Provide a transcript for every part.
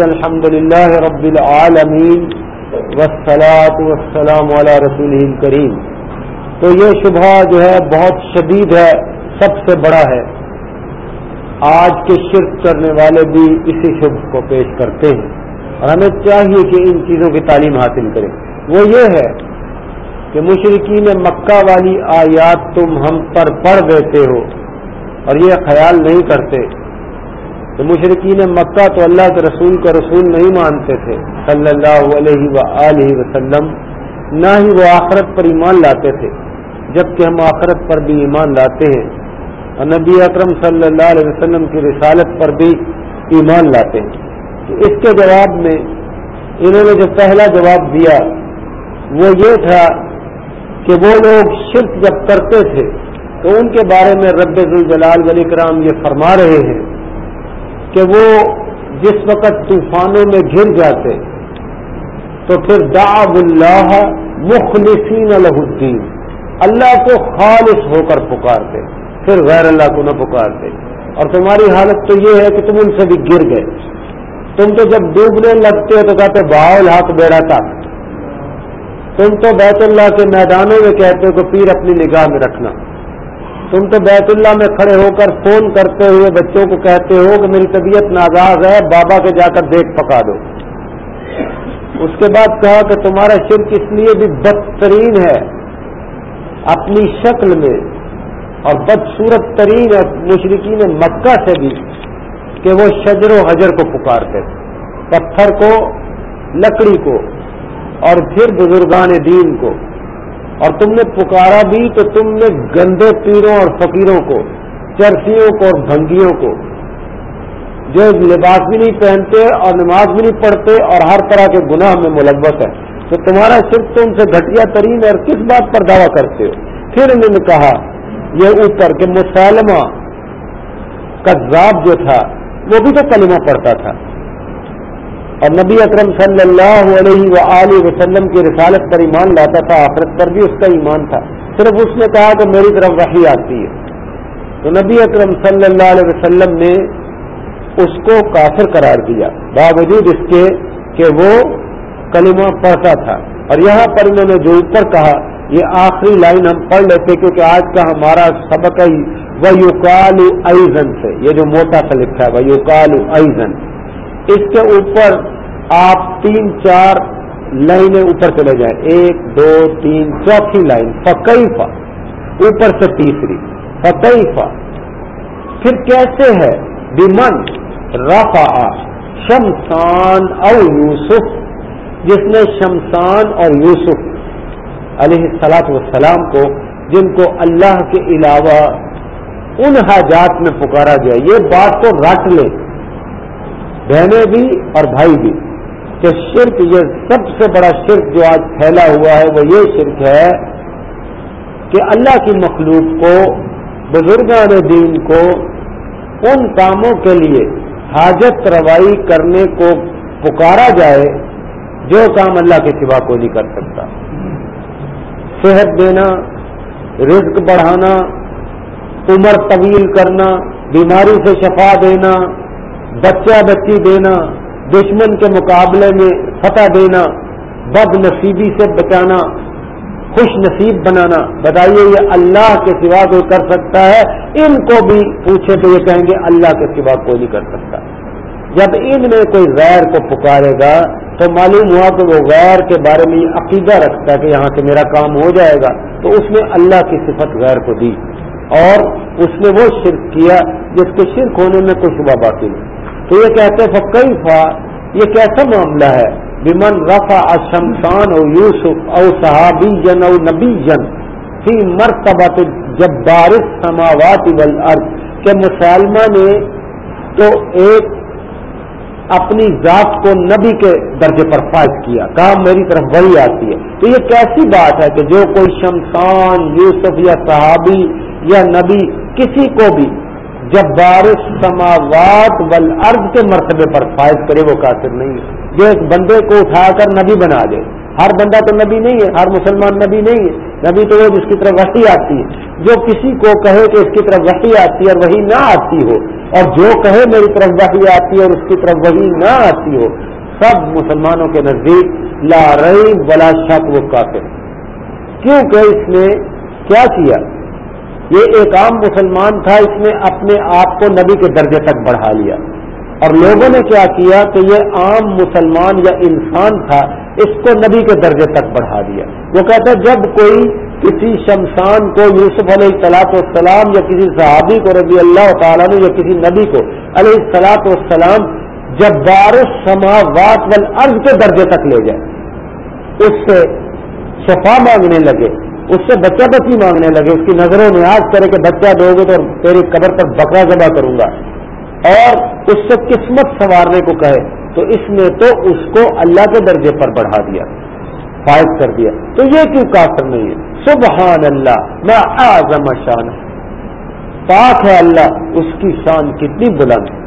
الحمد للہ رب العالمین وسلاۃ والسلام علی رسول کریم تو یہ شبہ جو ہے بہت شدید ہے، سب سے بڑا ہے۔ آج کے شرک کرنے والے بھی اسی شبھ کو پیش کرتے ہیں۔ اور ہمیں چاہیے کہ ان چیزوں کی تعلیم حاصل کریں۔ وہ یہ ہے کہ مشرقین مکہ والی آیات تم ہم پر پڑھ دیتے ہو اور یہ خیال نہیں کرتے۔ تو مشرقین مکہ تو اللہ کے رسول کا رسول نہیں مانتے تھے، صلی اللہ علیہ و وسلم، نہ ہی وہ آخرت پر ایمان لاتے تھے، جبکہ ہم آخرت پر بھی ایمان لاتے ہیں۔ اور نبی اکرم صلی اللہ علیہ وسلم کی رسالت پر بھی ایمان لاتے ہیں۔ تو اس کے جواب میں انہوں نے جو پہلا جواب دیا، وہ یہ تھا کہ وہ لوگ شرک جب کرتے تھے، تو ان کے بارے میں رب الجلال ولی کرام یہ فرما رہے ہیں کہ وہ جس وقت طوفانوں میں گر جاتے، تو پھر دعب اللہ مخلصین الدین، اللہ کو خالص ہو کر پکارتے، پھر غیر اللہ کو نہ پکارتے۔ اور تمہاری حالت تو یہ ہے کہ تم ان سے بھی گر گئے۔ تم تو جب ڈوبنے لگتے ہو تو کہتے باول ہاتھ بیڑا تھا۔ تم تو بیت اللہ کے میدانوں میں کہتے ہو کہ پیر اپنی نگاہ میں رکھنا۔ تم تو بیت اللہ میں کھڑے ہو کر فون کرتے ہوئے بچوں کو کہتے ہو کہ میری طبیعت ناگاز ہے، بابا کے جا کر دیکھ پکا دو۔ اس کے بعد کہا کہ تمہارا شرک اس لیے بھی بدترین ہے۔ اپنی شکل میں اور بدسورت ترین ہے مشرقین مکہ سے بھی، کہ وہ شجر و حجر کو پکارتے۔ پتھر کو، لکڑی کو اور پھر بزرگان دین کو۔ اور تم نے پکارا بھی تو تم نے گندے پیروں اور فقیروں کو چرسیوں کو اور بھنگیوں کو۔ جو لباس بھی نہیں پہنتے اور نماز بھی نہیں پڑھتے اور ہر طرح کے گناہ میں ملوث ہے تو تمہارا صرف تو ان سے گھٹیا ترین اور کس بات پر دعویٰ کرتے ہو؟ پھر انہوں نے کہا، یہ اوپر کہ مسلمہ کذاب جو تھا، وہ بھی تو کلمہ پڑھتا تھا۔ اور نبی اکرم صلی اللہ علیہ و وسلم کی رسالت پر ایمان لاتا تھا، آخرت پر بھی اس کا ایمان تھا۔ صرف اس نے کہا کہ میری طرف وحی آتی ہے۔ تو نبی اکرم صلی اللہ علیہ وسلم نے اس کو کافر قرار دیا۔ باوجود اس کے کہ وہ کلمہ پڑھتا تھا۔ اور یہاں پر انہوں نے جو اوپر کہا، یہ آخری لائن ہم پڑھ لیتے کیونکہ آج کا ہمارا سبق ہی وہ یوکال ایزن سے۔ یہ جو موٹا سا لکھا ہے وہ ایزن اس کے اوپر آپ تین چار لائنیں اوپر چلے جائیں۔ ایک، دو، تین، چوتھی لائن۔ فقیفہ اوپر سے تیسری۔ فقیفہ پھر کیسے ہے؟ بمن رفا شمسان او یوسف جس نے شمسان اور یوسف علیہ السلاط والسلام کو، جن کو اللہ کے علاوہ ان حاجات میں پکارا گیا۔ یہ بات کو رٹ لے۔ بہنیں بھی اور بھائی بھی کہ شرک یہ سب سے بڑا شرک جو آج پھیلا ہوا ہے وہ یہ شرک ہے کہ اللہ کی مخلوق کو، بزرگان دین کو ان کاموں کے لیے حاجت روائی کرنے کو پکارا جائے جو کام اللہ کے سوا کو نہیں کر سکتا۔ صحت دینا، رزق بڑھانا، عمر طویل کرنا، بیماری سے شفا دینا بچہ بچی دینا، دشمن کے مقابلے میں فتح دینا، بد نصیبی سے بچانا، خوش نصیب بنانا۔ بتائیے، یہ اللہ کے سوا کوئی کر سکتا ہے؟ ان کو بھی پوچھے تو یہ کہیں گے، اللہ کے سوا کوئی نہیں کر سکتا۔ جب ان میں کوئی غیر کو پکارے گا، تو معلوم ہوا کہ وہ غیر کے بارے میں یہ عقیدہ رکھتا ہے کہ یہاں سے میرا کام ہو جائے گا۔ تو اس نے اللہ کی صفت غیر کو دی۔ اور اس نے وہ شرک کیا جس کے شرک ہونے میں کوئی شبہ باقی نہیں۔ تو یہ کہتے ہیں کئی فا یہ کیسا معاملہ ہے؟ بمن رفا اشمسان او یوسف او صحابی جن او نبی جن فی مرتبہ جب بارش سماوات والارض کہ مسلمہ نے تو ایک اپنی ذات کو نبی کے درجے پر فائد کیا۔ کام میری طرف وہی آتی ہے۔ تو یہ کیسی بات ہے کہ جو کوئی شمسان، یوسف یا صحابی یا نبی کسی کو بھی جب بارش سماوات والارض کے مرتبے پر فائز کرے وہ کافر نہیں ہے۔ جو ایک بندے کو اٹھا کر نبی بنا دے۔ ہر بندہ تو نبی نہیں ہے، ہر مسلمان نبی نہیں ہے۔ نبی تو وہ جس کی طرف وحی آتی ہے۔ جو کسی کو کہے کہ اس کی طرف وحی آتی ہے اور وہی نہ آتی ہو، اور جو کہے میری طرف وحی آتی ہے اور اس کی طرف وہی نہ آتی ہو، سب مسلمانوں کے نزدیک لا رئی بلا شک وہ کافر۔ کیونکہ اس نے کیا کیا؟ یہ ایک عام مسلمان تھا، اس نے اپنے آپ کو نبی کے درجے تک بڑھا لیا۔ اور لوگوں نے کیا کیا کہ یہ عام مسلمان یا انسان تھا، اس کو نبی کے درجے تک بڑھا دیا۔ وہ کہتا ہے، جب کوئی کسی شمشان کو، یوسف علیہ السلاط والسلام یا کسی صحابی کو، رضی اللہ تعالیٰ نے یا کسی نبی کو علیہ السلاط والسلام جب بارش سماوات وال عرض کے درجے تک لے جائے، اس سے شفا مانگنے لگے۔ اس سے بچہ بچی مانگنے لگے؟ اس کی نظروں میں آج کرے کہ بچہ دو گے تو تیری قبر تک بکرا جمع کروں گا۔ اور اس سے قسمت سنوارنے کو کہے تو اس نے تو اس کو اللہ کے درجے پر بڑھا دیا فائد کر دیا۔ تو یہ کیوں کافر نہیں ہے؟ سبحان اللہ میں آزم شان۔ پاک ہے اللہ، اس کی شان کتنی بلند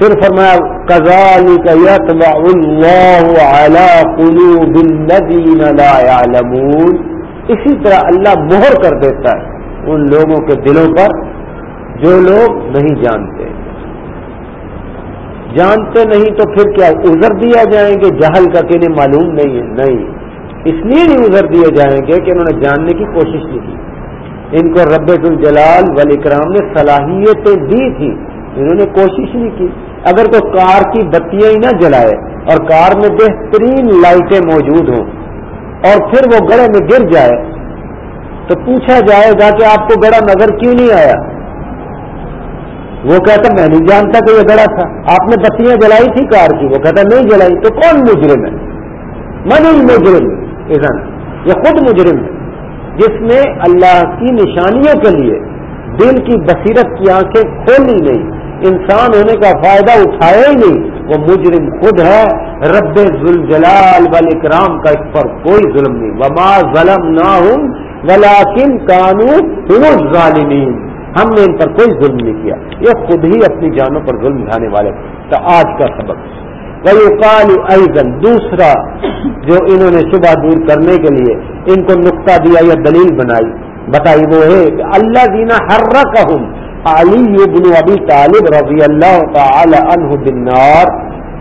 پھر فرمایا کزالی کا یتبع اللہ قلوب الذین لا يعلمون اسی طرح اللہ مہر کر دیتا ہے ان لوگوں کے دلوں پر جو لوگ نہیں جانتے۔ جانتے نہیں تو پھر کیا ازر دیا جائیں گے؟ جہل کا کہ انہیں معلوم نہیں ہے۔ نہیں۔ اس لیے نہیں ازر دیے جائیں گے کہ انہوں نے جاننے کی کوشش نہیں کی۔ ان کو رب الجلال ولی کرام نے صلاحیتیں دی تھی۔ انہوں نے کوشش نہیں کی۔ اگر کوئی کار کی بتیاں ہی نہ جلائے اور کار میں بہترین لائٹیں موجود ہوں۔ اور پھر وہ گڑے میں گر جائے تو پوچھا جائے گا کہ آپ کو گڑا نظر کیوں نہیں آیا؟ وہ کہتا، میں نہیں جانتا کہ یہ گڑا تھا۔ آپ نے بتیاں جلائی تھی کار کی۔ وہ کہتا، نہیں جلائی۔ تو کون مجرم ہے؟ من مجرم؟ ادھر یہ خود مجرم ہے۔ جس نے اللہ کی نشانیوں کے لیے دل کی بصیرت کی آنکھیں کھولی نہیں۔ انسان ہونے کا فائدہ اٹھایا ہی نہیں، وہ مجرم خود ہے۔ رب ذوالجلال والاکرام کا اس پر کوئی ظلم نہیں۔ وما ظلم نہ ہوں ولاکن کانو ظالمین ہم نے ان پر کوئی ظلم نہیں کیا۔ یہ خود ہی اپنی جانوں پر ظلم اٹھانے والے تو آج کا سبق۔ وہی کال ایزن دوسرا جو انہوں نے شبہ دور کرنے کے لیے ان کو نقطہ دیا یا دلیل بنائی۔ بتائی وہ ہے کہ اللہ دینا ہر علی ابن ابی طالب رضی اللہ تعالی عنہ بالنار،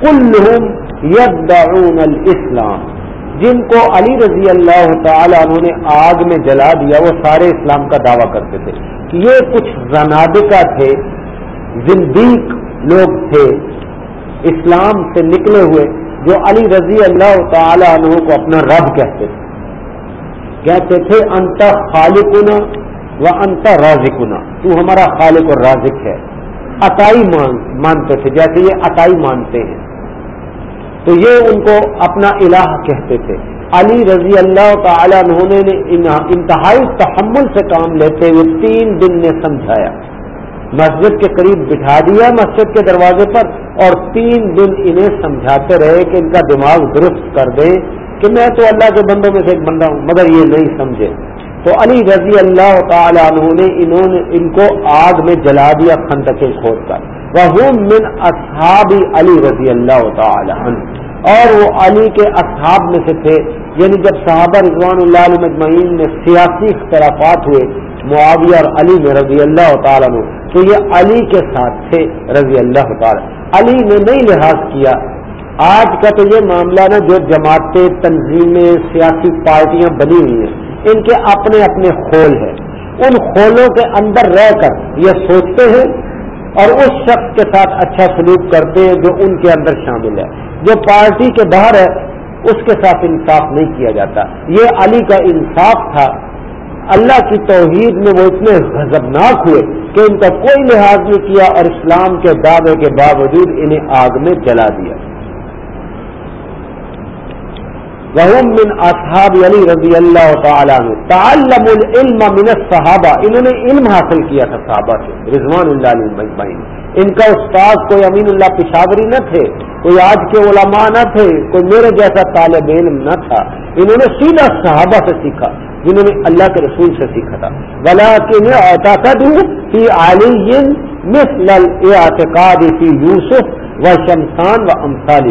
کلہم یدعون الاسلام۔ جن کو علی رضی اللہ تعالی عنہ نے آگ میں جلا دیا، وہ سارے اسلام کا دعویٰ کرتے تھے۔ یہ کچھ زنادکا تھے، زندیق لوگ تھے، اسلام سے نکلے ہوئے، جو علی رضی اللہ تعالی عنہ کو اپنا رب کہتے تھے۔ کہتے تھے، انت خالقنا و انت رازقنا۔ تو ہمارا خالق اور رازق ہے۔ عطائی مانتے تھے، جیسے یہ عطائی مانتے ہیں۔ تو یہ ان کو اپنا الہ کہتے تھے۔ علی رضی اللہ تعالیٰ انہوں نے انتہائی تحمل سے کام لیتے ہوئے تین دن نے سمجھایا۔ مسجد کے قریب بٹھا دیا مسجد کے دروازے پر اور تین دن انہیں سمجھاتے رہے کہ ان کا دماغ درست کر دیں کہ میں تو اللہ کے بندوں میں سے ایک بندہ ہوں، مگر یہ نہیں سمجھے۔ تو علی رضی اللہ تعالیٰ عنہ نے انہوں نے ان کو آگ میں جلا دیا خندقیں کھود کر وہ من اصحاب علی رضی اللہ تعالی عنہ۔ اور وہ علی کے اصحاب میں سے تھے یعنی جب صحابہ رضوان اللہ علیہ مجمعین میں سیاسی اختلافات ہوئے، معاویہ اور علی میں رضی اللہ تعالیٰ نے تو یہ علی کے ساتھ تھے رضی اللہ تعالیٰ۔ علی نے نہیں لحاظ کیا، آج کا تو یہ معاملہ نا جو جماعتیں تنظیمیں سیاسی پارٹیاں بنی ہوئی ہیں۔ ان کے اپنے اپنے خول ہیں۔ ان خولوں کے اندر رہ کر یہ سوچتے ہیں اور اس شخص کے ساتھ اچھا سلوک کرتے ہیں جو ان کے اندر شامل ہے۔ جو پارٹی کے باہر ہے، اس کے ساتھ انصاف نہیں کیا جاتا۔ یہ علی کا انصاف تھا۔ اللہ کی توحید میں وہ اتنے غضبناک ہوئے کہ ان کا کوئی لحاظ نہیں کیا اور اسلام کے دعوے کے باوجود انہیں آگ میں جلا دیا۔ وہم من اصحاب علی رضی اللہ تعالیٰ تعلم العلم من الصحابہ. انہوں نے علم حاصل کیا تھا صحابہ سے. رضوان اللہ علیہ ان کا استاد کوئی امین اللہ پشاوری نہ تھے، کوئی آج کے علماء نہ تھے، کوئی میرے جیسا طالب علم نہ تھا. انہوں نے سیدھا صحابہ سے سیکھا، جنہوں نے اللہ کے رسول سے سیکھا تھا. بلا کہ میں اعتقاد ہوں کہ علی مثل الاعتقاد فی یوسف و شمسان و امثال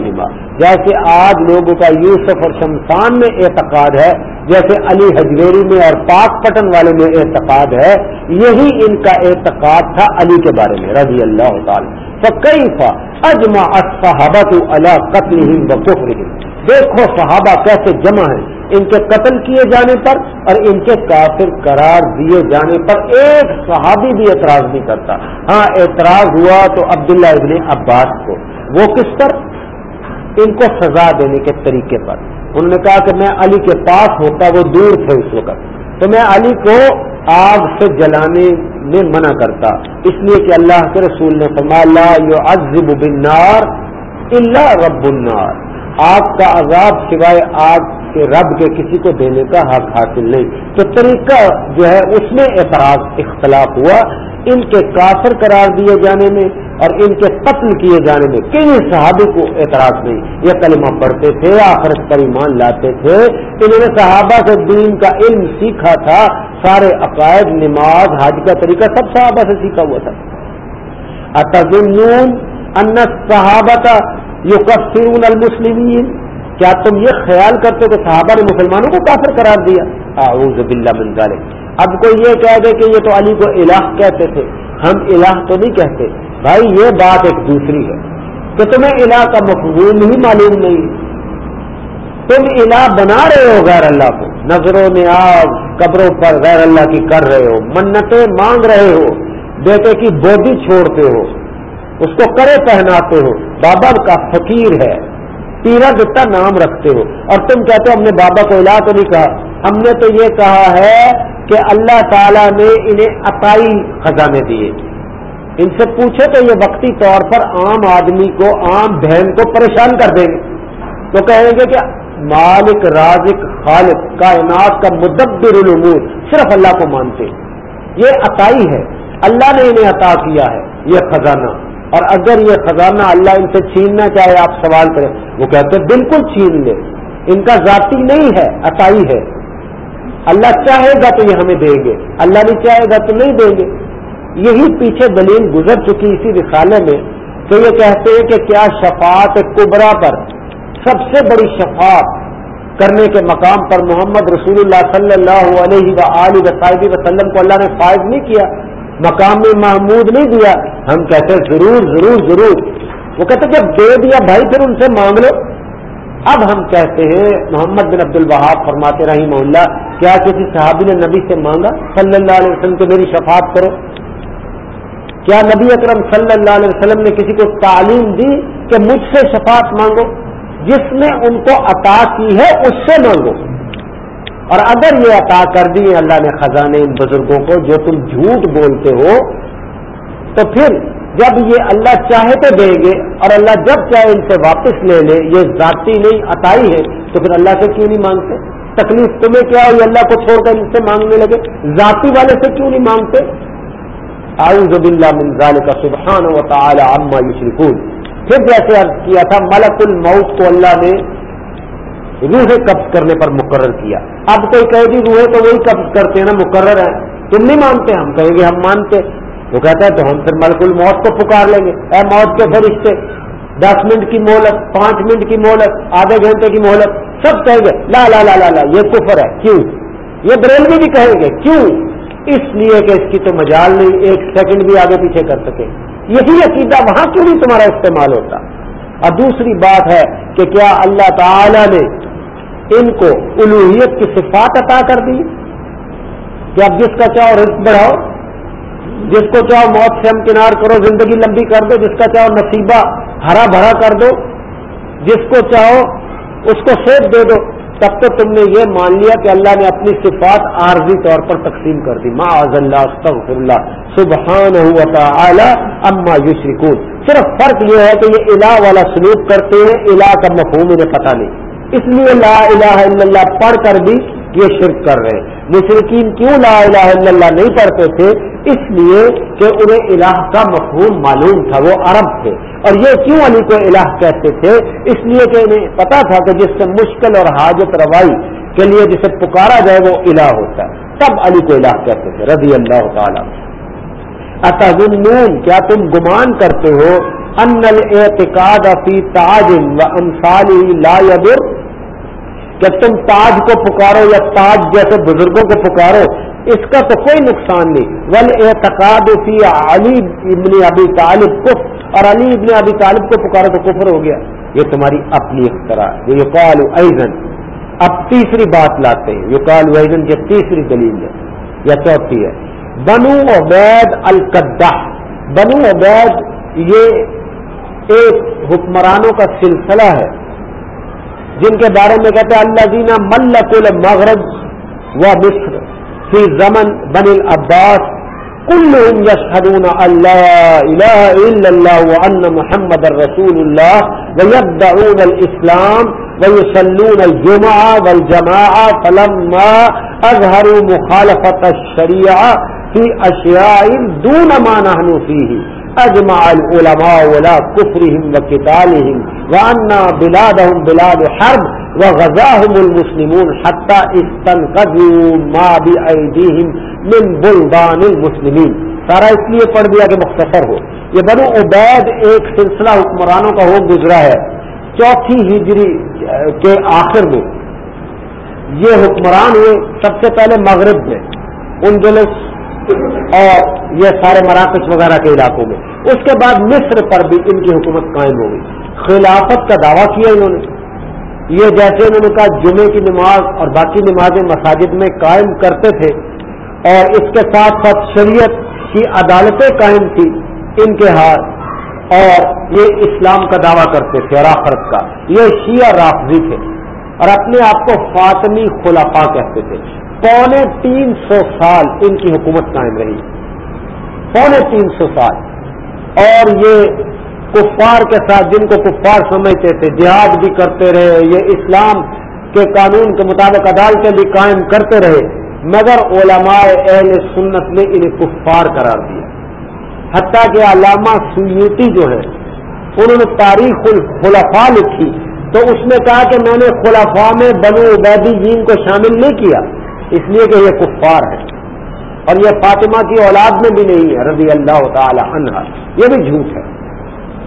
جیسے آج لوگوں کا یوسف اور شمسان میں اعتقاد ہے، جیسے علی حجویری میں اور پاک پٹن والے میں اعتقاد ہے، یہی ان کا اعتقاد تھا علی کے بارے میں، رضی اللہ تعالی۔ کئی فا اجما صحابت اللہ قتل دیکھو صحابہ کیسے جمع ہیں۔ ان کے قتل کیے جانے پر اور ان کے کافر قرار دیے جانے پر ایک صحابی بھی اعتراض نہیں کرتا۔ ہاں اعتراض ہوا تو عبداللہ ابن عباس کو۔ وہ کس پر؟ ان کو سزا دینے کے طریقے پر۔ انہوں نے کہا کہ میں علی کے پاس ہوتا، وہ دور تھے اس وقت۔ تو میں علی کو آگ سے جلانے میں منع کرتا۔ اس لیے کہ اللہ کے رسول نے فرمایا عزب بنار اللہ رب النار۔ آگ کا عذاب سوائے آگ کے رب کے کسی کو دینے کا حق حاصل نہیں۔ تو طریقہ جو ہے، اس میں اعتراض اختلاف ہوا۔ ان کے کافر قرار دیے جانے میں اور ان کے قتل کیے جانے میں کئی صحابی کو اعتراض نہیں۔ یہ کلمہ پڑھتے تھے، آخرت پر ایمان لاتے تھے۔ انہوں نے صحابہ سے دین کا علم سیکھا تھا۔ سارے عقائد، نماز، حج کا طریقہ سب صحابہ سے سیکھا ہوا تھا۔ اتظنون ان صحابہ یقفرون المسلمین۔ کیا تم یہ خیال کرتے کہ صحابہ نے مسلمانوں کو کافر قرار دیا؟ اعوذ باللہ من ذلك اب کوئی یہ کہہ دے کہ یہ تو علی کو الہ کہتے تھے۔ ہم الہ تو نہیں کہتے۔ بھائی یہ بات ایک دوسری ہے کہ تمہیں الہ کا مفہوم ہی معلوم نہیں۔ تم الہ بنا رہے ہو غیر اللہ کو۔ نظروں میں آگ، قبروں پر غیر اللہ کی کر رہے ہو۔ منتیں مانگ رہے ہو۔ بیٹے کی بودی چھوڑتے ہو۔ اس کو کرے پہناتے ہو۔ بابا کا فقیر ہے۔ پیرا گٹا نام رکھتے ہو۔ اور تم کہتے ہو، ہم نے بابا کو علا تو نہیں کہا۔ ہم نے تو یہ کہا ہے کہ اللہ تعالیٰ نے انہیں عطائی خزانے دیے۔ ان سے پوچھے تو یہ وقتی طور پر عام آدمی کو، عام بہن کو پریشان کر دیں گے۔ تو کہیں گے کہ مالک، رازق، خالق، کائنات کا مدبر الامور صرف اللہ کو مانتے۔ یہ عطائی ہے۔ اللہ نے انہیں عطا کیا ہے۔ یہ خزانہ۔ اور اگر یہ خزانہ اللہ ان سے چھیننا چاہے، آپ سوال کریں۔ وہ کہتے ہیں، بالکل چھین لے۔ ان کا ذاتی نہیں ہے، عطائی ہے۔ اللہ چاہے گا تو یہ ہمیں دیں گے۔ اللہ نہیں چاہے گا تو نہیں دیں گے۔ یہی پیچھے دلیل گزر چکی اسی رسالے میں کہ یہ کہتے ہیں کہ کیا شفاعت کبرا پر سب سے بڑی شفاعت کرنے کے مقام پر محمد رسول اللہ صلی اللہ علیہ و وسلم کو اللہ نے فائد نہیں کیا۔ مقام محمود نہیں دیا، ہم کہتے ضرور ضرور ضرور۔ وہ کہتے جب دے دیا بھائی پھر ان سے مانگ لو اب ہم کہتے ہیں، محمد بن عبد البہاب فرماتے رہی محلہ کیا کسی صحابی نے نبی سے مانگا؟ صلی اللہ علیہ وسلم کو میری شفاعت کرو۔ کیا نبی اکرم صلی اللہ علیہ وسلم نے کسی کو تعلیم دی کہ مجھ سے شفاعت مانگو؟ جس نے ان کو عطا کی ہے، اس سے مانگو۔ اور اگر یہ عطا کر دی اللہ نے خزانے ان بزرگوں کو جو تم جھوٹ بولتے ہو، تو پھر جب یہ اللہ چاہے تو دیں گے اور اللہ جب چاہے ان سے واپس لے لے، یہ ذاتی نہیں، عطائی ہے۔ تو پھر اللہ سے کیوں نہیں مانگتے؟ تکلیف تمہیں کیا ہو یہ اللہ کو چھوڑ کر ان سے مانگنے لگے۔ ذاتی والے سے کیوں نہیں مانگتے؟ اعوذ باللہ من ذالک سبحان و تعالی عما یشرکون۔ پھر جیسے عرض کیا تھا، ملک الموت کو اللہ نے روح قبض کرنے پر مقرر کیا۔ اب کوئی کہے جی گی روحیں تو وہی قبض کرتے ہیں نا، مقرر ہے تم نہیں مانتے، ہم کہیں گے ہم مانتے۔ وہ کہتا ہے تو ہم پھر ملک الموت کو پکار لیں گے۔ اے موت کے فرشتے، دس منٹ کی مہلت، پانچ منٹ کی مہلت، آدھے گھنٹے کی مہلت، سب کہیں گے، لا لا لا لا لا، یہ کفر ہے۔ کیوں؟ یہ بریلوی بھی کہیں گے۔ کیوں؟ اس لیے کہ اس کی تو مجال نہیں، ایک سیکنڈ بھی آگے پیچھے کر سکے۔ یہی عقیدہ وہاں کیوں نہیں تمہارا استعمال ہوتا؟ اور دوسری بات ہے کہ کیا اللہ تعالی نے ان کو الوحیت کی صفات عطا کر دی؟ کہ اب جس کا چاہو رزق بڑھاؤ، جس کو چاہو موت سے امکنار کرو، زندگی لمبی کر دو، جس کا چاہو نصیبہ ہرا بھرا کر دو، جس کو چاہو اس کو سیب دے دو۔ تب تو تم نے یہ مان لیا کہ اللہ نے اپنی صفات عارضی طور پر تقسیم کر دی۔ معاذ اللہ استغفر اللہ سبحان تعالی اما یشرکون۔ صرف فرق یہ ہے کہ یہ الہ والا سلوک کرتے ہیں، الہ کا مفہوم انہیں پتہ نہیں۔ اس لیے لا الہ الا اللہ پڑھ کر بھی یہ شرک کر رہے ہیں۔ مشرقین کیوں لا الہ الا اللہ نہیں پڑھتے تھے؟ اس لیے کہ انہیں الہ کا مفہوم معلوم تھا، وہ عرب تھے۔ اور یہ کیوں علی کو الہ کہتے تھے؟ اس لیے کہ انہیں پتا تھا کہ جس سے مشکل اور حاجت روائی کے لیے جسے پکارا جائے وہ الہ ہوتا ہے۔ تب علی کو الہ کہتے تھے، رضی اللہ تعالیٰ اتظنون، کیا تم گمان کرتے ہو؟ ان الاعتقاد فی تاج و انصالی لا یبر کہ تم تاج کو پکارو یا تاج جیسے بزرگوں کو پکارو، اس کا تو کوئی نقصان نہیں۔ ول اعتقاد فی علی ابن ابی طالب کو اور علی ابن ابی طالب کو پکارو تو کفر ہو گیا۔ یہ تمہاری اپنی اختراع یہ یقال ایزن اب تیسری بات لاتے ہیں۔ یقال ایزن کی تیسری دلیل ہے، یا چوتھی ہے۔ بنو عبید القدہ بنو عبید یہ ایک حکمرانوں کا سلسلہ ہے۔ جن کے بارے میں کہتے ہیں اللہ دینا ملک المغرب و مصر فی زمن بن العباس كلهم يشهدون ان لا اله الا الله وان محمد رسول الله ويدعون الاسلام ويصلون الجمعه والجماعه فلما اظهروا مخالفه الشريعه في اشياء دون ما نحن فيه اجمع العلماء ولا كفرهم وقتالهم وان بلادهم بلاد حرب وغزاهم المسلمون حتى استنقذوا ما بايديهم من بلدان المسلمین سارا اس لیے پڑھ دیا کہ مختصر ہو. یہ بنو عبید ایک سلسلہ حکمرانوں کا ہو گزرا ہے. چوتھی ہجری کے آخر میں یہ حکمران ہوئے. سب سے پہلے مغرب میں. ان جلس اور یہ سارے مراکش وغیرہ کے علاقوں میں۔ اس کے بعد مصر پر بھی ان کی حکومت قائم ہو گئی۔ خلافت کا دعویٰ کیا انہوں نے۔ یہ جیسے انہوں نے کہا جمعے کی نماز اور باقی نمازیں مساجد میں قائم کرتے تھے اور اس کے ساتھ ساتھ شریعت کی عدالتیں قائم تھی ان کے ہاتھ اور یہ اسلام کا دعویٰ کرتے تھے اور آخرت کا۔ یہ شیعہ رافضی تھے اور اپنے آپ کو فاطمی خلافا کہتے تھے۔ پونے تین سو سال ان کی حکومت قائم رہی۔ پونے تین سو سال۔ اور یہ کفار کے ساتھ جن کو کفار سمجھتے تھے، جہاد بھی کرتے رہے، یہ اسلام کے قانون کے مطابق عدالتیں بھی قائم کرتے رہے، مگر علماء اہل سنت نے انہیں کفار قرار دیا۔ حتیٰ کہ علامہ سیوتی جو ہے، انہوں نے تاریخ الخلفاء لکھی۔ تو اس نے کہا کہ میں نے خلفاء میں بنو عبیدی جین کو شامل نہیں کیا۔ اس لیے کہ یہ کفار ہے اور یہ فاطمہ کی اولاد میں بھی نہیں ہے، رضی اللہ تعالی عنہ یہ بھی جھوٹ ہے۔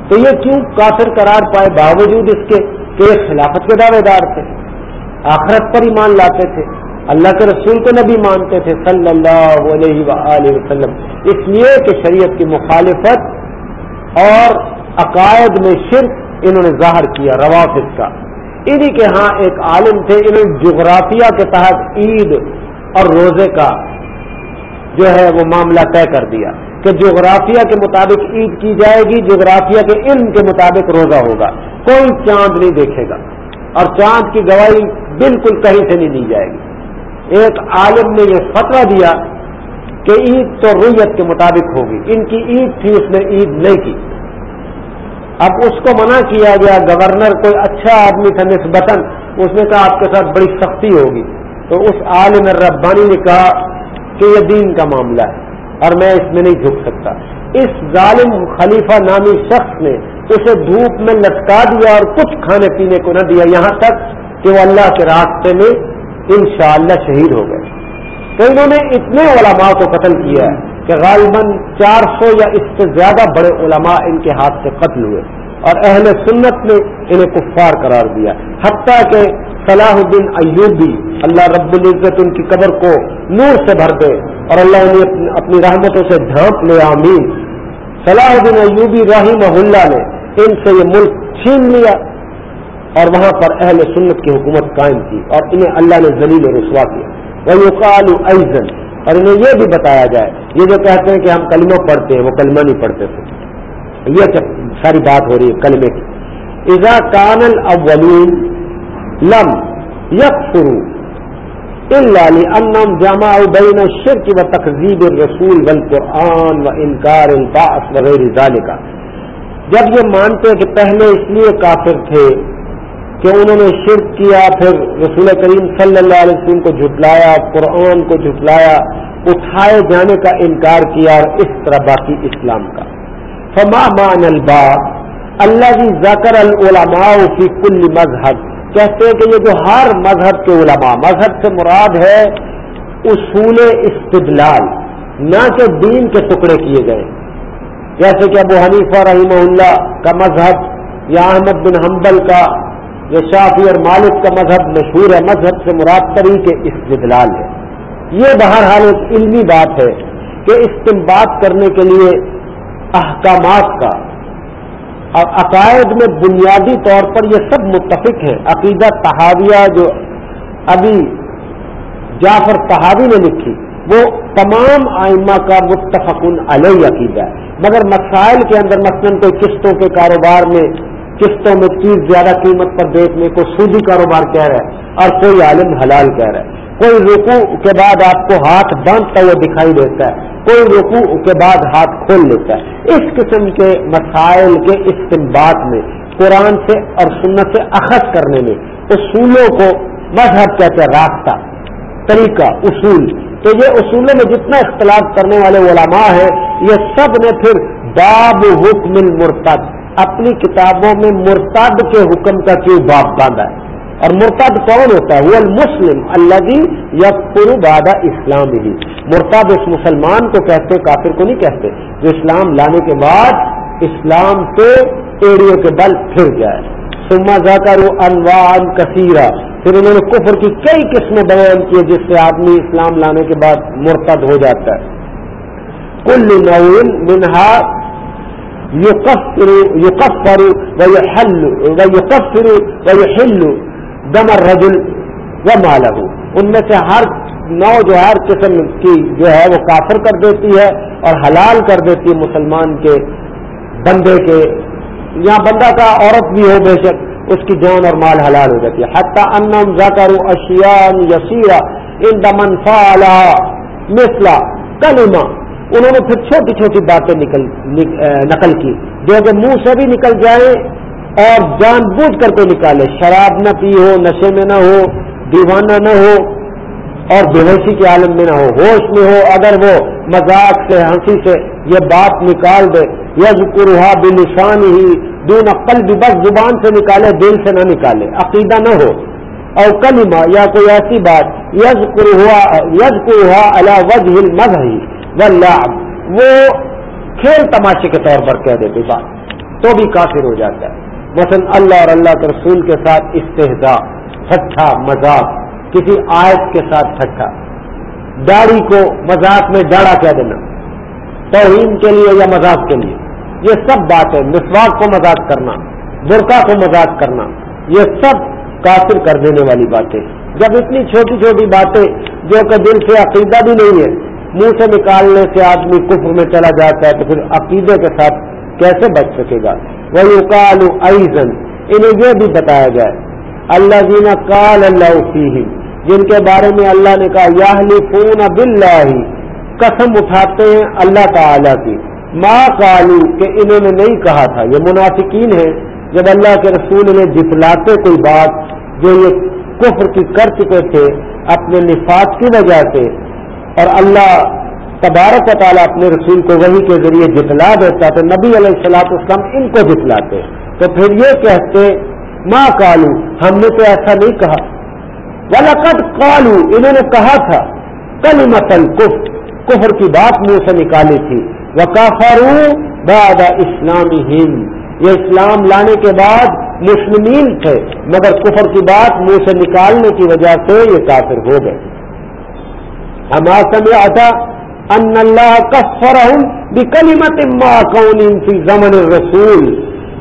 تو یہ کیوں کافر قرار پائے؟ باوجود اس کے کہ یہ خلافت کے دعوے دار تھے۔ آخرت پر ایمان لاتے تھے۔ اللہ کے رسول کو نبی مانتے تھے صلی اللہ علیہ وآلہ وسلم۔ اس لیے کہ شریعت کی مخالفت اور عقائد میں شرک انہوں نے ظاہر کیا، روافظ کا۔ انہی کے ہاں ایک عالم تھے، انہوں نے جغرافیہ کے تحت عید اور روزے کا جو ہے وہ معاملہ طے کر دیا کہ جغرافیہ کے مطابق عید کی جائے گی، جغرافیہ کے علم کے مطابق روزہ ہوگا۔ کوئی چاند نہیں دیکھے گا۔ اور چاند کی گواہی بالکل کہیں سے نہیں دی جائے گی۔ ایک عالم نے یہ فتویٰ دیا کہ عید تو رویت کے مطابق ہوگی۔ ان کی عید تھی، اس نے عید نہیں کی۔ اب اس کو منع کیا گیا، گورنر کوئی اچھا آدمی تھا نسبتاً، اس نے کہا آپ کے ساتھ بڑی سختی ہوگی۔ تو اس عالم ربانی نے کہا کہ یہ دین کا معاملہ ہے اور میں اس میں نہیں جھک سکتا۔ اس ظالم خلیفہ نامی شخص نے اسے دھوپ میں لٹکا دیا اور کچھ کھانے پینے کو نہ دیا یہاں تک کہ وہ اللہ کے راستے میں انشاءاللہ شہید ہو گئے۔ تو انہوں نے اتنے علماء کو قتل کیا ہے کہ غالباً چار سو یا اس سے زیادہ بڑے علماء ان کے ہاتھ سے قتل ہوئے اور اہل سنت نے انہیں کفار قرار دیا۔ حتیٰ کہ صلاح الدین ایوبی، اللہ رب العزت ان کی قبر کو نور سے بھر دے اور اللہ انہیں اپنی رحمتوں سے ڈھانپ لے، آمین۔ صلاح الدین ایوبی رحیم اللہ نے ان سے یہ ملک چھین لیا اور وہاں پر اہل سنت کی حکومت قائم کی اور انہیں اللہ نے زلیل رسوا کیا۔ وہ یقال ایزن اور انہیں یہ بھی بتایا جائے، یہ جو کہتے ہیں کہ ہم کلمہ پڑھتے ہیں، وہ کلمہ نہیں پڑھتے تھے۔ یہ ساری بات ہو رہی ہے کلمے کی۔ ایزا کان الاولین لم یک فرو انم جامع بین شرک و تقزیب رسول ول قرآن و انکار الباس وغیرہ کا جب یہ مانتے کہ پہلے اس لیے کافر تھے کہ انہوں نے شرک کیا، پھر رسول کریم صلی اللہ علیہ وسلم کو جھٹلایا، قرآن کو جھٹلایا، اٹھائے جانے کا انکار کیا اور اس طرح باقی اسلام کا۔ فما مان الباب اللہ کی ذکر العلماء فی کل مذہب۔ کہتے ہیں کہ یہ جو ہر مذہب کے علماء، مذہب سے مراد ہے اصول استدلال، نہ کہ دین کے ٹکڑے کیے گئے۔ جیسے کہ ابو حنیفہ رحمہ اللہ کا مذہب یا احمد بن حنبل کا یہ شافی اور مالک کا مذہب مشہور ہے، مذہب سے مراد طریقے استدلال ہے۔ یہ بہرحال ایک علمی بات ہے کہ استمباد کرنے کے لیے احکامات کا اور عقائد میں بنیادی طور پر یہ سب متفق ہیں۔ عقیدہ تحاویہ جو ابھی جعفر تحاوی نے لکھی، وہ تمام آئمہ کا متفق علیہ عقیدہ ہے۔ مگر مسائل کے اندر مثلاً کوئی قسطوں کے کاروبار میں، قسطوں میں چیز زیادہ قیمت پر دیکھنے کو سودی کاروبار کہہ رہا ہے اور کوئی عالم حلال کہہ رہا ہے۔ کوئی رکو کے بعد آپ کو ہاتھ باندھتا ہوا دکھائی دیتا ہے، کوئی رکو کے بعد ہاتھ کھول لیتا ہے۔ اس قسم کے مسائل کے استمباد میں، قرآن سے اور سنت سے اخذ کرنے میں، اصولوں کو مذہب کہتے ہیں راستہ طریقہ، اصول۔ تو یہ اصولوں میں جتنا اختلاف کرنے والے علماء ہیں، یہ سب نے پھر باب حکم المرتد، اپنی کتابوں میں مرتد کے حکم کا کیوں باب باندھا ہے؟ اور مرتد کون ہوتا ہے؟ وہ المسلم اللہ یقر بادہ اسلام ہی مرتد اس مسلمان کو کہتے، کافر کو نہیں کہتے، جو اسلام لانے کے بعد اسلام سے ایڑیوں کے بل پھر جائے. سما جا کر وہ انوان کثیرہ. پھر انہوں نے کفر کی کئی قسمیں بیان کی جس سے آدمی اسلام لانے کے بعد مرتد ہو جاتا ہے. کل نعین منہا یو کفرو یو کفرو و یو حل و دمر مالہ ان میں سے ہر نو جو ہر قسم کی جو ہے، وہ کافر کر دیتی ہے اور حلال کر دیتی ہے مسلمان کے بندے کے۔ یا بندہ کا عورت بھی ہو، بے شک اس کی جان اور مال حلال ہو جاتی ہے۔ حتیٰ انم زکر اشیان یسیرا ان دمن فالا مسلا کلما انہوں نے پھر چھوٹی چھوٹی باتیں نکل نقل کی۔ جو کہ منہ سے بھی نکل جائیں اور جان بوجھ کر کوئی نکالے۔ شراب نہ پی ہو نشے میں نہ ہو، دیوانہ نہ ہو، اور بےحسی کے عالم میں نہ ہو۔ ہوش میں ہو، اگر وہ مذاق سے، ہنسی سے یہ بات نکال دے۔ یز قرحا بلسان ہی، دون عقل بھی بس زبان سے نکالے، دل سے نہ نکالے۔ عقیدہ نہ ہو۔ اور کلمہ، یا کوئی ایسی بات یز قرحا یز قرحا اللہ وز مز ہی وہ کھیل تماشے کے طور پر کہہ دیتے، بات۔ تو بھی کافر ہو جاتا ہے۔ مثلا اللہ اور اللہ کے رسول کے ساتھ استحدا ٹھٹھا، مذاق، کسی آیت کے ساتھ ٹھٹھا۔ داڑھی کو مذاق میں ڈاڑا کہہ دینا، توہین کے لیے یا مذاق کے لیے؟ یہ سب باتیں مسواق کو مذاق کرنا، برقع کو مذاق کرنا، یہ سب کافر کر دینے والی باتیں۔ جب اتنی چھوٹی چھوٹی باتیں جو کہ دل سے عقیدہ بھی نہیں ہے، منہ سے نکالنے سے آدمی کفر میں چلا جاتا ہے تو پھر عقیدے کے ساتھ کیسے بچ سکے گا؟ وہ کال ایزن انہیں یہ بھی بتایا جائے اللہ جینا کال اللہ جن کے بارے میں اللہ نے کہا یا فون قسم اٹھاتے ہیں اللہ تعالی کی۔ ماں کالو کہ انہوں نے نہیں کہا تھا۔ یہ منافقین ہے جب اللہ کے رسول نے جتلاتے کوئی بات، جو یہ کفر کی کر چکے تھے، اپنے نفاذ کی وجہ سے، اور اللہ تبارک و تعالیٰ اپنے رسول کو وہی کے ذریعے جتلا دیتا تو نبی علیہ السلاط اسلام ان کو جتلاتے۔ تو پھر یہ کہتے ماں کالو ہم نے تو ایسا نہیں کہا۔ ولقد کالو انہوں نے کہا تھا کل متن کفر کی بات منہ سے نکالی تھی۔ وکافرو بعد اسلامی ہند یہ اسلام لانے کے بعد مسلمین تھے، مگر کفر کی بات منہ سے نکالنے کی وجہ سے یہ کافر ہو گئے۔ ہمارا سمے آتا ان اللہ کفر بکلیمت ما کون فی زمن رسول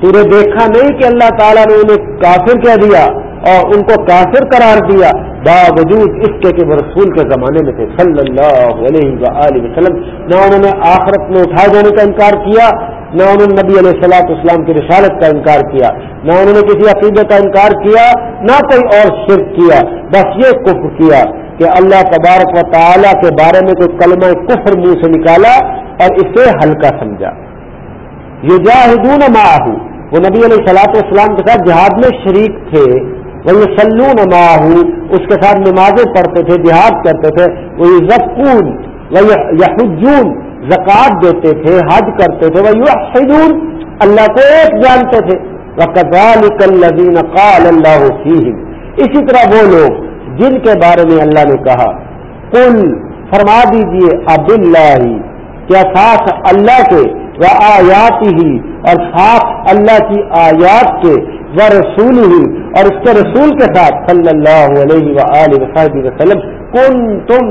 تو نے دیکھا نہیں کہ اللہ تعالیٰ نے انہیں کافر کہہ دیا اور ان کو کافر قرار دیا۔ باوجود اس کے کہ وہ رسول کے زمانے میں تھے۔ صلی اللہ علیہ وآلہ وسلم۔ نہ انہوں نے آخرت میں اٹھائے جانے کا انکار کیا، نہ انہوں نے نبی علیہ السلاط اسلام کی رسالت کا انکار کیا، نہ انہوں نے کسی عقیدے کا انکار کیا، نہ کوئی اور شرک کیا، بس یہ کفر کیا۔ کہ اللہ تبارک و تعالیٰ کے بارے میں کوئی کلمہ کفر منہ سے نکالا اور اسے ہلکا سمجھا۔ یہ جاہدون معاہو وہ نبی علیہ السلاط اسلام کے ساتھ جہاد میں شریک تھے۔ وہ سلون ماہو اس کے ساتھ نمازیں پڑھتے تھے، جہاد کرتے تھے۔ وہ زکون یحجون زکوٰۃ دیتے تھے، حج کرتے تھے۔ وہ یحجون اللہ کو ایک جانتے تھے۔ وہ الَّذِينَ قَالَ اللَّهُ فِيهِمْ۔ اسی طرح وہ لوگ جن کے بارے میں اللہ نے کہا کل فرما دیجیے اب اللہ کیا ساتھ اللہ کے وہ آیات ہی اور ساتھ اللہ کی آیات کے وہ رسول ہی اور اس کے رسول کے ساتھ، صلی اللہ علیہ وسلم کن تم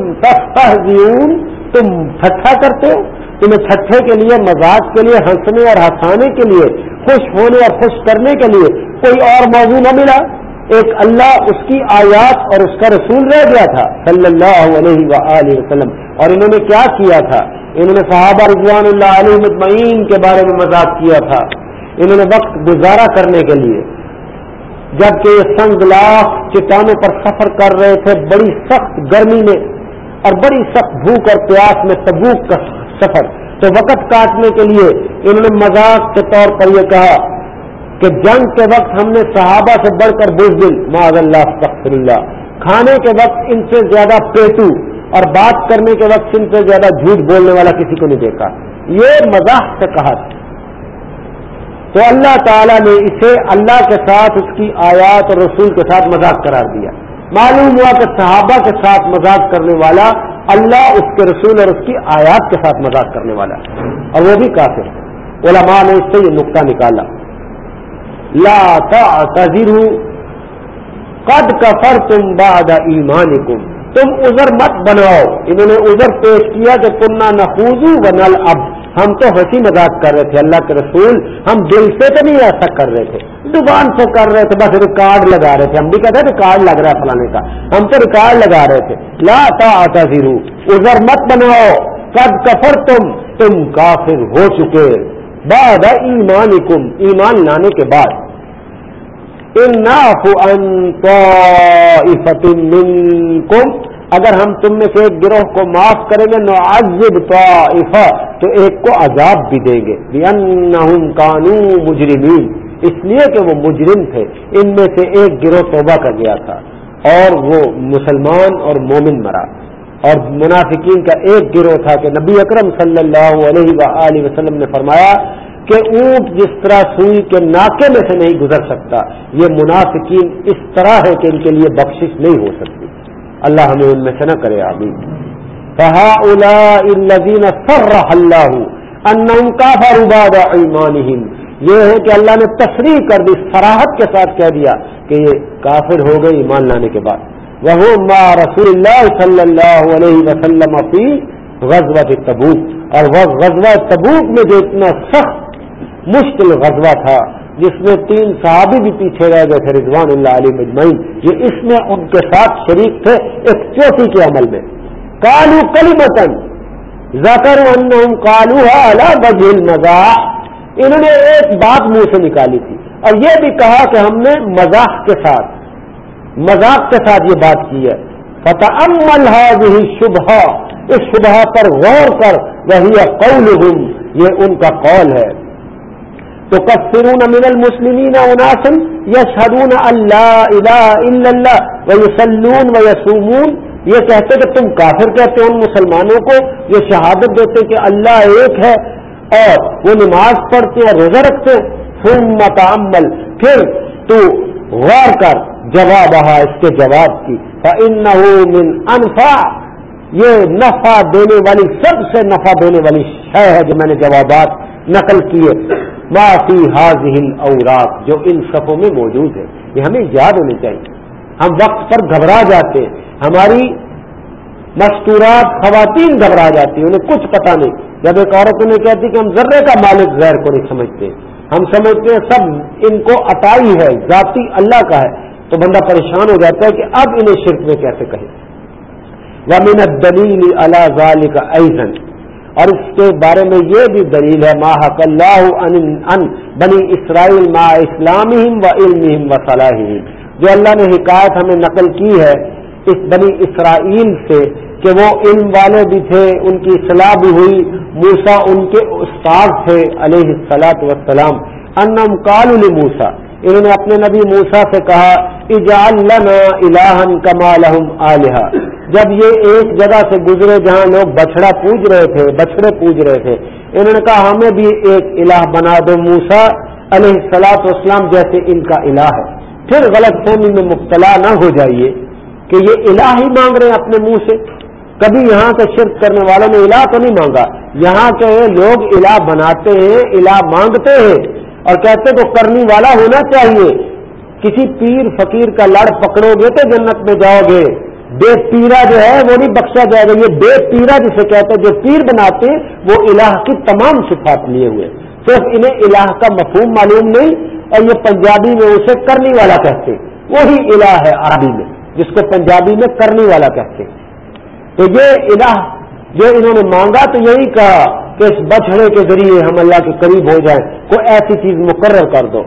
تم ٹھٹھا کرتے ہو، تمہیں ٹھٹھے کے لیے مزاق کے لیے، ہنسنے اور ہنسانے کے لیے، خوش ہونے اور خوش کرنے کے لیے کوئی اور موضوع نہ ملا۔ ایک اللہ اس کی آیات اور اس کا رسول رہ گیا تھا، صلی اللہ علیہ وسلم۔ اور انہوں نے کیا کیا تھا؟ انہوں نے صحابہ رضوان اللہ علیہ مطمئن کے بارے میں مذاق کیا تھا۔ انہوں نے وقت گزارا کرنے کے لیے۔ جبکہ یہ سنگ لاکھ چٹانوں پر سفر کر رہے تھے، بڑی سخت گرمی میں اور بڑی سخت بھوک اور پیاس میں تبوک کا سفر۔ تو وقت کاٹنے کے لیے انہوں نے مذاق کے طور پر یہ کہا کہ جنگ کے وقت ہم نے صحابہ سے بڑھ کر بزدل معذ اللہ تخر اللہ۔ کھانے کے وقت ان سے زیادہ پیٹو اور بات کرنے کے وقت ان سے زیادہ جھوٹ بولنے والا کسی کو نہیں دیکھا۔ یہ مزاح سے کہا۔ تھا تو اللہ تعالیٰ نے اسے اللہ کے ساتھ اس کی آیات اور رسول کے ساتھ مذاق قرار دیا۔ معلوم ہوا کہ صحابہ کے ساتھ مذاق کرنے والا اللہ اس کے رسول اور اس کی آیات کے ساتھ مذاق کرنے والا۔ اور وہ بھی کافی علماء نے اس سے یہ نقطہ نکالا۔ لا تعتذروا. قد کفرتم بعد ایمانکم تم عذر مت بناؤ. انہوں نے عذر پیش کیا کہ کنہ نخوضو و اب ہم تو ہنسی مذاق کر رہے تھے، اللہ کے رسول ہم دل سے تو نہیں ایسا کر رہے تھے۔ دکان سے کر رہے تھے، بس ریکارڈ لگا رہے تھے۔ ہم بھی کہتے ہیں ریکارڈ لگ رہا ہے فلانے کا۔ ہم تو ریکارڈ لگا رہے تھے۔ لا تعتذروا. عذر مت بناؤ۔ قد کفر تم تم کافر ہو چکے۔ بعد ایمانکم ایمان لانے کے بعد۔ منکم اگر ہم تم میں سے ایک گروہ کو معاف کریں گے، نعذب طائفہ، تو ایک کو عذاب بھی دیں گے۔ کانو مجرمین اس لیے کہ وہ مجرم تھے۔ ان میں سے ایک گروہ توبہ کر گیا تھا۔ اور وہ مسلمان اور مومن مرا۔ اور منافقین کا ایک گروہ تھا کہ نبی اکرم صلی اللہ علیہ وآلہ وسلم نے فرمایا کہ اونٹ جس طرح سوئی کے ناکے میں سے نہیں گزر سکتا، یہ منافقین اس طرح ہے کہ ان کے لیے بخشش نہیں ہو سکتی۔ اللہ ہمیں ان میں سے نہ کرے آبی کہا الدین سر اللہ ان کا یہ ہے کہ اللہ نے تصریح کر دی، سراہد کے ساتھ کہہ دیا کہ یہ کافر ہو گئے ایمان لانے کے بعد۔ وہ ما رسول اللہ صلی اللہ علیہ وسلم فی غزوہ تبوک اور وہ غزوہ تبوک میں جو اتنا سخت مشکل غزوہ تھا، جس میں تین صحابی بھی پیچھے رہ گئے تھے، رضوان اللہ علی مجمعین۔ یہ اس میں ان کے ساتھ شریک تھے ایک چوٹی کے عمل میں۔ کالو کلی متن زکر کالو بجل مزاح انہوں نے ایک بات منہ سے نکالی تھی۔ اور یہ بھی کہا کہ ہم نے مزاح کے ساتھ مذاق کے ساتھ یہ بات کی ہے۔ فتح امل ہے وہی شبہ اس شبہ پر غور کر، وہی قول یہ ان کا قول ہے۔ تو کفرون من المسلمین اناسن یشهدون اللہ الہ الا اللہ ویسلون ویسومون یہ کہتے کہ تم کافر کہتے ہو ان مسلمانوں کو، یہ شہادت دیتے کہ اللہ ایک ہے اور وہ نماز پڑھتے اور روزہ رکھتے ثم متعمل پھر تو غور کر جواب آ اس کے جواب کی۔ فَإِنَّهُ مِنْ أَنْفَعَ۔ یہ نفع دینے والی، سب سے نفع دینے والی شے ہے جو میں نے جوابات نقل کیے۔ معافی حاضل اوراق جو ان صفوں میں موجود ہے، یہ ہمیں یاد ہونی چاہیے۔ ہم وقت پر گھبرا جاتے ہیں، ہماری مستورات خواتین گھبرا جاتی ہیں، انہیں کچھ پتا نہیں۔ جب ایک عورت انہیں کہتی کہ ہم ذرے کا مالک غیر کو نہیں سمجھتے، ہم سمجھتے ہیں سب ان کو عطائی ہے، ذاتی اللہ کا ہے، تو بندہ پریشان ہو جاتا ہے کہ اب انہیں شرک میں کیسے کہیں۔ ومن الدلیل اللہ ذالک کا ایزن اور اس کے بارے میں یہ بھی دلیل ہے ماحق اللہ ان بنی اسرائیل ما اسلام و علم و صلاح جو اللہ نے حکایت ہمیں نقل کی ہے اس بنی اسرائیل سے کہ وہ علم والے بھی تھے، ان کی اصلاح بھی ہوئی۔ موسا ان کے استاد تھے علیہ السلاط وسلام انم کال موسا انہوں نے اپنے نبی موسا سے کہا، اجعل لنا الہن کما لہم آلہا۔ جب یہ ایک جگہ سے گزرے جہاں لوگ بچڑا پوج رہے تھے بچڑے پوج رہے تھے، انہوں نے کہا، ہمیں بھی ایک الہ بنا دو موسا علیہ سلاط اسلام جیسے ان کا الہ ہے۔ پھر غلط فہمی میں مبتلا نہ ہو جائیے کہ یہ الہ ہی مانگ رہے ہیں اپنے منہ سے۔ کبھی یہاں کے شرک کرنے والوں نے الہ تو نہیں مانگا۔ یہاں کے لوگ الہ بناتے ہیں، الہ مانگتے ہیں اور کہتے تو کرنی والا ہونا چاہیے۔ کسی پیر فقیر کا لڑ پکڑو گے تو جنت میں جاؤ گے۔ بے پیرا جو ہے وہ نہیں بخشا جائے گا، یہ بے پیرا جسے کہتے ہیں، جو پیر بناتے وہ الہ کی تمام صفات لیے ہوئے صرف انہیں الہ کا مفہوم معلوم نہیں اور یہ پنجابی میں اسے کرنے والا کہتے وہی الہ ہے عربی میں، جس کو پنجابی میں کرنے والا کہتے تو یہ الہ جو انہوں نے مانگا تو یہی کہا کہ اس بچڑے کے ذریعے ہم اللہ کے قریب ہو جائیں، کوئی ایسی چیز مقرر کر دو۔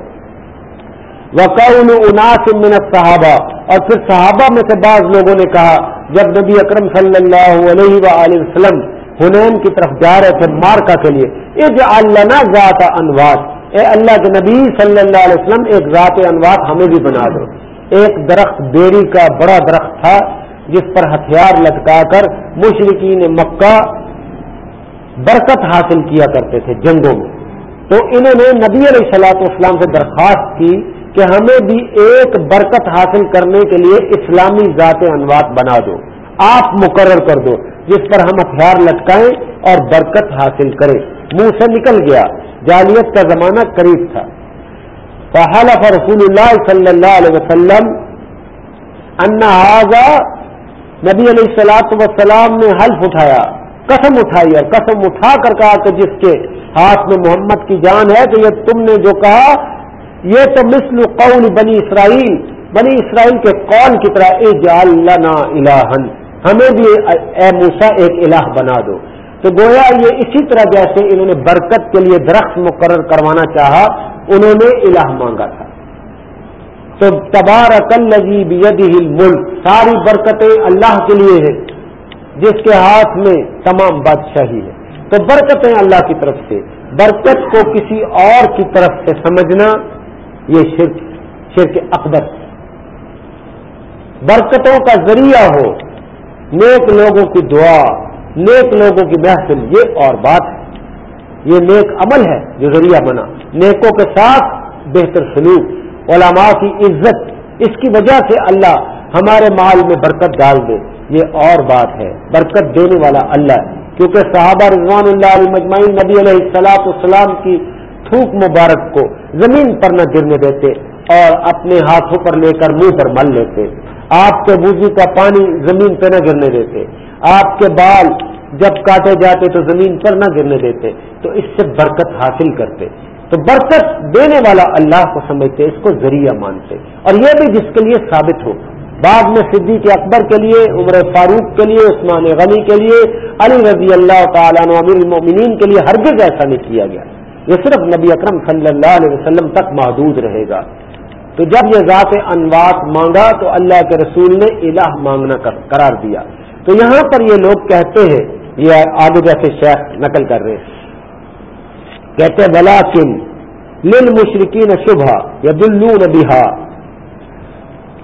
وقول اناس من صحابہ اور پھر صحابہ میں سے بعض لوگوں نے کہا، جب نبی اکرم صلی اللہ علیہ وآلہ وسلم حنین کی طرف جا رہے تھے مارکا کے لیے اج اللہ ذات انوات اے اللہ کے نبی صلی اللہ علیہ وسلم، ایک ذات انوات ہمیں بھی بنا دو۔ ایک درخت بیری کا بڑا درخت تھا، جس پر ہتھیار لٹکا کر مشرقین مکہ برکت حاصل کیا کرتے تھے جنگوں میں۔ تو انہوں نے نبی علیہ السلاط اسلام سے درخواست کی کہ ہمیں بھی ایک برکت حاصل کرنے کے لیے اسلامی ذات انوات بنا دو۔ آپ مقرر کر دو، جس پر ہم ہتھیار لٹکائیں اور برکت حاصل کریں۔ منہ سے نکل گیا۔ جالیت کا زمانہ قریب تھا۔ فحلف رسول اللہ صلی اللہ علیہ وسلم انہذا نبی علیہ السلاط وسلام نے حلف اٹھایا۔ قسم اٹھائی اور قسم اٹھا کر کہا کہ جس کے ہاتھ میں محمد کی جان ہے کہ یہ تم نے جو کہا یہ تو مثل قول بنی اسرائیل بنی اسرائیل کے قول کی طرح اے جال لنا الہن ہمیں بھی اے موسا ایک الہ بنا دو۔ تو گویا یہ اسی طرح جیسے انہوں نے برکت کے لیے درخت مقرر کروانا چاہا، انہوں نے الہ مانگا تھا۔ تو تبارک الزی ملک ساری برکتیں اللہ کے لیے ہیں، جس کے ہاتھ میں تمام بادشاہی ہے۔ تو برکتیں اللہ کی طرف سے، برکت کو کسی اور کی طرف سے سمجھنا یہ شرک شرک اکبر۔ برکتوں کا ذریعہ ہو۔ نیک لوگوں کی دعا، نیک لوگوں کی محفل، یہ اور بات ہے۔ یہ نیک عمل ہے جو ذریعہ بنا۔ نیکوں کے ساتھ بہتر سلوک۔ علماء کی عزت۔ اس کی وجہ سے اللہ ہمارے مال میں برکت ڈال دے۔ یہ اور بات ہے۔ برکت دینے والا اللہ۔ ہے کیونکہ صحابہ رضوان اللہ علیہ مجمعین نبی علیہ السلاط السلام کی تھوک مبارک کو زمین پر نہ گرنے دیتے اور اپنے ہاتھوں پر لے کر منہ پر مل لیتے۔ آپ کے وضو کا پانی زمین پہ نہ گرنے دیتے۔ آپ کے بال جب کاٹے جاتے تو زمین پر نہ گرنے دیتے۔ تو اس سے برکت حاصل کرتے۔ تو برکت دینے والا اللہ کو سمجھتے، اس کو ذریعہ مانتے۔ اور یہ بھی جس کے لیے ثابت ہو۔ بعد میں صدیق اکبر کے لیے، عمر فاروق کے لیے، عثمان غنی کے لیے، علی رضی اللہ تعالیٰ امیر المومنین کے لیے ہرگز ایسا نہیں کیا گیا۔ یہ صرف نبی اکرم صلی اللہ علیہ وسلم تک محدود رہے گا۔ تو جب یہ ذات انوات مانگا تو اللہ کے رسول نے الہ مانگنا قرار دیا۔ تو یہاں پر یہ لوگ کہتے ہیں، یہ آگے جیسے شیخ نقل کر رہے ہیں۔ کہتے بلا کن لل مشرقین شبہ یا بلو نبیہ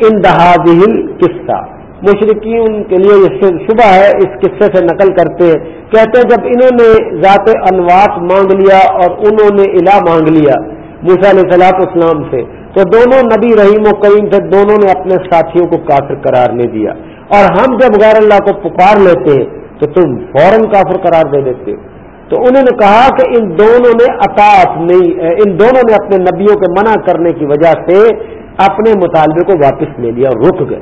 ان دہا قصہ مشرقین کے لیے یہ شبہ ہے، اس قصے سے نقل کرتے کہتے ہیں، جب انہوں نے ذات انوات مانگ لیا اور انہوں نے الہ مانگ لیا موسا علیہ صلاح اسلام سے، تو دونوں نبی رحیم و کریم سے دونوں نے اپنے ساتھیوں کو کافر قرار لے دیا۔ اور ہم جب غیر اللہ کو پکار لیتے تو تم فوراً کافر قرار دے دیتے۔ تو انہوں نے کہا کہ ان دونوں نے اطاعت نہیں، ان دونوں نے اپنے نبیوں کے منع کرنے کی وجہ سے اپنے مطالبے کو واپس لے لیا اور رک گئے۔